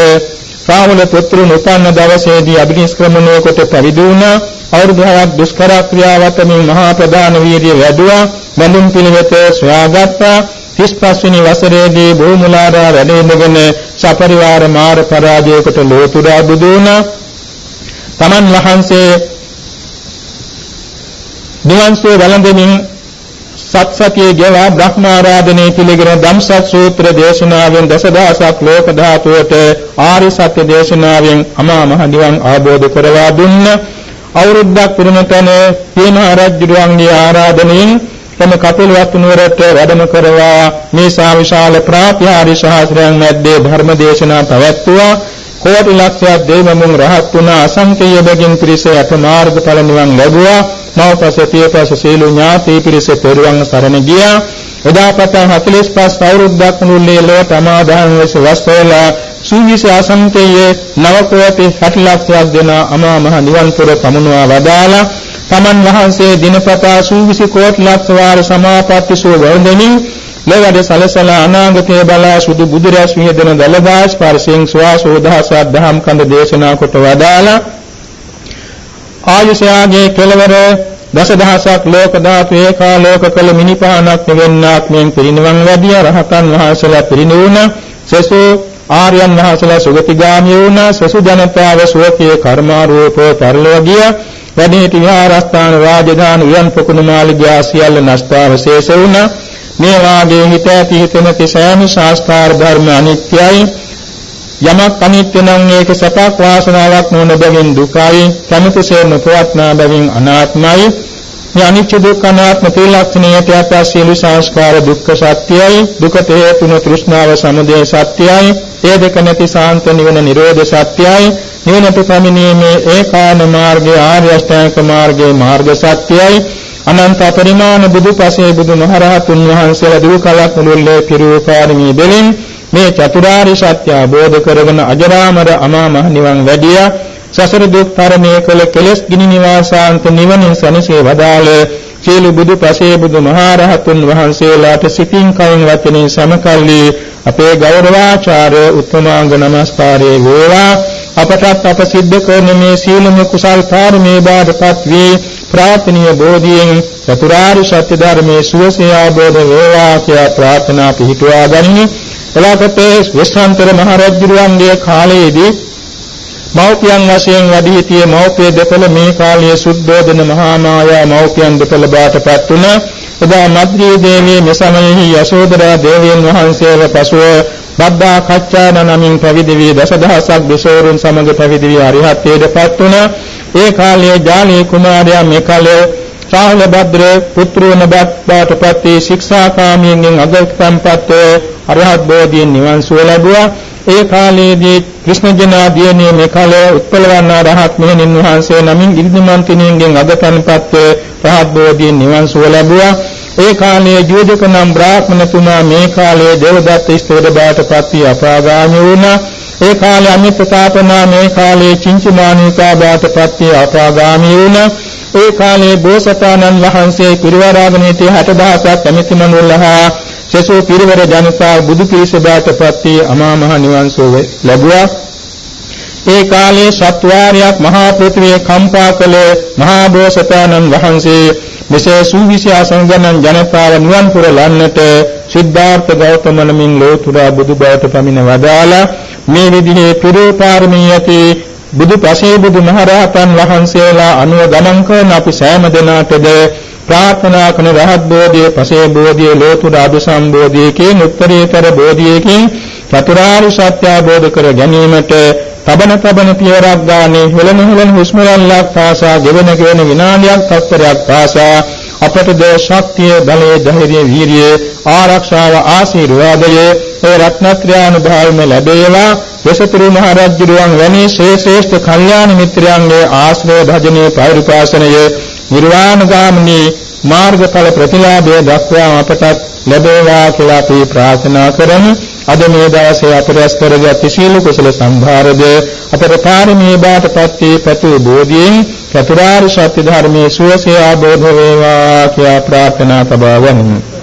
Speaker 1: රාහුල පුත්‍රුන් උපන්න දවසේදී අභිනිෂ්ක්‍රමණය කොට පැවිදි වුණා. අවුරුදු 6ක් දුෂ්කර ක්‍රියාවතමින් මහා ප්‍රධාන වීර්ය වැඩුවා. බඳුන් පිළිවෙත සොයාගත්තා. 35 වෙනි වසරේදී බෝමුලාරා වැඩ ඉඳගෙන සපරිවාර මාර පරාජයකට ලෝතුරා බුදු වුණා. තමන් වහන්සේ නිවන්සේ වළඳමින් සත්සතියේ ගෙවා බ්‍රහ්මාරාධනයේ පිළිගෙන ධම්සත් සූත්‍ර දේශනාවෙන් දසදහසක් ලෝක ධාතුවට ආරි සත්‍ය දේශනාවෙන් අමා මහ නිවන් ආબોධ කරවා දුන්න. අවුරුද්දක් පුරන තැන පියමහ රජුගේ ආරාධනෙන් තම කපිලවස්තු නුවරට වැඩම කරවා මේ සා විශාල ප්‍රාත්‍යාරි ශාස්ත්‍රයන් මැද්දේ ධර්ම දේශනා පැවැත්වුවා කෝටි ලක්ෂයක් දෙවිමුන් රහත් වුණා. අසංකේය බැගින් පිරිස යත මාර්ගඵල නිවන් ලැබුවා. මව්පස පියපස සීලු ඥාති පිරිස පෙරවන් සරණ ගියා. එදා පටන් 45 අවුරුද්දක් මුළුල්ලේ ලෝ තමාදාන ලෙස වස්තවලා සූවිසි අසංකේය නව කෝටි 60 ලක්ෂයක් දෙන අමා මහ නිවන් පුර පමුණවා වදාලා තමන් වහන්සේ දිනපතා සූවිසි කෝටි ලක්ෂ වාර සමාපatti සුව වන්දනින් ලෙවැඩ සලසලා අනාගතයේ බලා සුදු බුදුරැස් විහෙදෙන දලදා ස්පර්ශයෙන් සවාසෝ දහසක් දහම් කඳ දේශනා කොට වදාලා ආයුෂයාගේ කෙලවර දසදහසක් ලෝක ධාතු ඒකාලෝක කළ මිනිපානක් නෙවෙන්නක් මෙන් පිරිනිවන් වැඩිය රහතන් වහන්සේලා පිරිනිවුණ සසු ආර්යයන් වහන්සේලා සුගතිගාමී වුණා සසු ජනතාව සුවකේ කර්මාරූපෝ පරිලෝක ගිය වැඩිහිටි විහාරස්ථාන රාජධානි උයන් පොකුණු මාලිගා සියල්ල නෂ්ටාවශේෂ වුණා මේ වාගේ හිත ඇති හිත නැති සෑම ශාස්ත්‍රාර ධර්ම අනිත්‍යයි. යමක් අනිත්‍ය නම් ඒක සපක් වාසනාවක් නොවන බැවින් දුකයි කැමතිසේ නොපවත්නා බැවින් අනාත්මයි. මේ අනිත්‍ය දුක්ඛ අනාත්ම ත්‍රිලක්ෂණයට යට සියලු සංස්කාර දුක්ඛ සත්‍යයි දුකට හේතුන තෘෂ්ණාව සමුදය සත්‍යයි ඒ දෙක නැති සාන්ත නිවන නිරෝධ සත්‍යයි නිවනට පැමිණීමේ ඒකාන මාර්ගය ආර්ය අෂ්ටාංග මාර්ගයේ මාර්ග සත්‍යයි අනන්ත පරිමාණ බුදුපසේ බුදුමහරහතුන් වහන්සේලා දුක කලක් මුළුල්ලේ පිරූ පාරමී දෙලින් මේ චතුරාර්ය සත්‍ය අවබෝධ කරගෙන අජරාමර අමා මහ නිවන් වැඩියා. සසර දුක් තරණය කළ කෙලෙස් ගිනි නිවාසාන්ත නිවනින් සනසේ වදාළ සියලු බුදු පසේ බුදු මහරහතුන් වහන්සේලාට සිතින් කයින් වචනේ සමකල්ලි අපේ ගෞරවාචාර්ය උත්තමාංග නමස්කාරයේ වේවා. අපටත් අප සිද්ධ කරන මේ සීලම කුසල් පාරමී බාදපත් වී ප්‍රාර්ථනීය බෝධියෙන් චතුරාර්ය සත්‍ය ධර්මයේ සුවසේ ආબોධ වේවා කියා ප්‍රාර්ථනා පිහිටුවා ගනිමි. එලකට විශ්වාන්තර මහ රජුගේ කාලයේදී මෞපියන් වශයෙන් වැඩි සිටියේ මෞපිය දෙපළ මේ කාලයේ සුද්ධෝදන මහා මායා මෞපියන් දෙපළ බාටපත් වුණා. එදා මද්රී දේවිය මෙසමයෙහි යශෝදරා දේවියන් වහන්සේව පසුව බද්දා කච්චාන නමින් පැවිදි වී දසදහසක් දෙසෝරුන් සමග පැවිදි වී අරිහත්ත්වයටපත් වුණා. ඒ කාලයේ ජාලී කුමාරයා මේ කාලයේ රාහුල භද්‍ර පුත්‍රෝන බාටපත් වී ශික්ෂාකාමියෙන් අගල්පම්පත් අරහත් බෝධියෙන් නිවන් සුව ලැබුවා. ඒ කාලයේදී කෘෂ්ණජනා දියණිය මේ කාලයේ උත්පලවන්නා රහත් මෙහෙණින් වහන්සේ නමින් ඉරිදිමන්තිනියන්ගෙන් අගතන්පත් රහත් බෝධියෙන් නිවන් සුව ලැබුවා. ඒ කාලයේ ජෝජක නම් බ්‍රාහ්මණතුමා මේ කාලයේ දේවදත්ත ස්ථවිර බාටපත් වී අපාගාමී වුණා. ඒ කාලේ අමිත්‍තාපනා මේ කාලේ චින්චමානිකා බාටපත් වී අපාගාමී වුණා. ඒ කාලේ බෝසතාණන් වහන්සේ පිරිවරාගෙන සිටි 60000ක් කැමැති මනුල්ලහා සසෝ පිරිවර ජනතාව බුදු පිරිස බාටපත් වී අමා මහ නිවන් සුව ලැබුවා. ඒ කාලේ සත්වාරයක් මහා පෘථිවිය කම්පා කළ මහා බෝසතාණන් වහන්සේ මෙසේ සූවිසි ආසංගණන් ජනතාව නිවන් පුර ලන්නට සිද්ධාර්ථ ගෞතම නමින් ලෝතුරා බුදු බවට පමින වදාලා මේ විදිහේ පිරෝපාරමී ඇති බුදු පසේ බුදු මහරහතන් වහන්සේලා අනුව ගමන් කරන අපි සෑම දෙනාටද ප්‍රාර්ථනා කරන රහත් බෝධියේ පසේ බෝධියේ ලෝතුරා අදු සම්බෝධියකින් උත්තරීතර බෝධියකින් චතුරාර්ය සත්‍ය අවබෝධ කර ගැනීමට තබන තබන පියවරක් ගානේ හෙළන හෙළන හුස්ම රැල්ලක් පාසා ගෙවෙන ගෙවෙන විනාඩියක් තත්පරයක් පාසා අපට ද ශක්තිය බලය ධෛර්යය වීරිය ආරක්ෂාව ආශිර්වාදය ඒ රත්නත්‍රානුභාවම ලැබේවා. වෙසතුරු මහ රජුරුවන් වැනි ශ්‍රේෂ්ඨ කල්යාණ මිත්‍රයන්ගේ ආශ්‍රය භජනීය පෛරුපාසනය නිර්වාණ ගාමිනී මාර්ගඵල ප්‍රතිලාභය දක්වා අපටත් ලැබේවා කියලා අපි ප්‍රාර්ථනා කරමු. අද මේ දවසේ අප රැස් කරගත් සීල කුසල සම්භාරද අපට පාරමී බාටපත් වී පැතු බෝධියෙන් චතුරාර්ය සත්‍ය ධර්මයේ සුවසේ ආબોධ වේවා කියා ප්‍රාර්ථනා තබා ගනිමු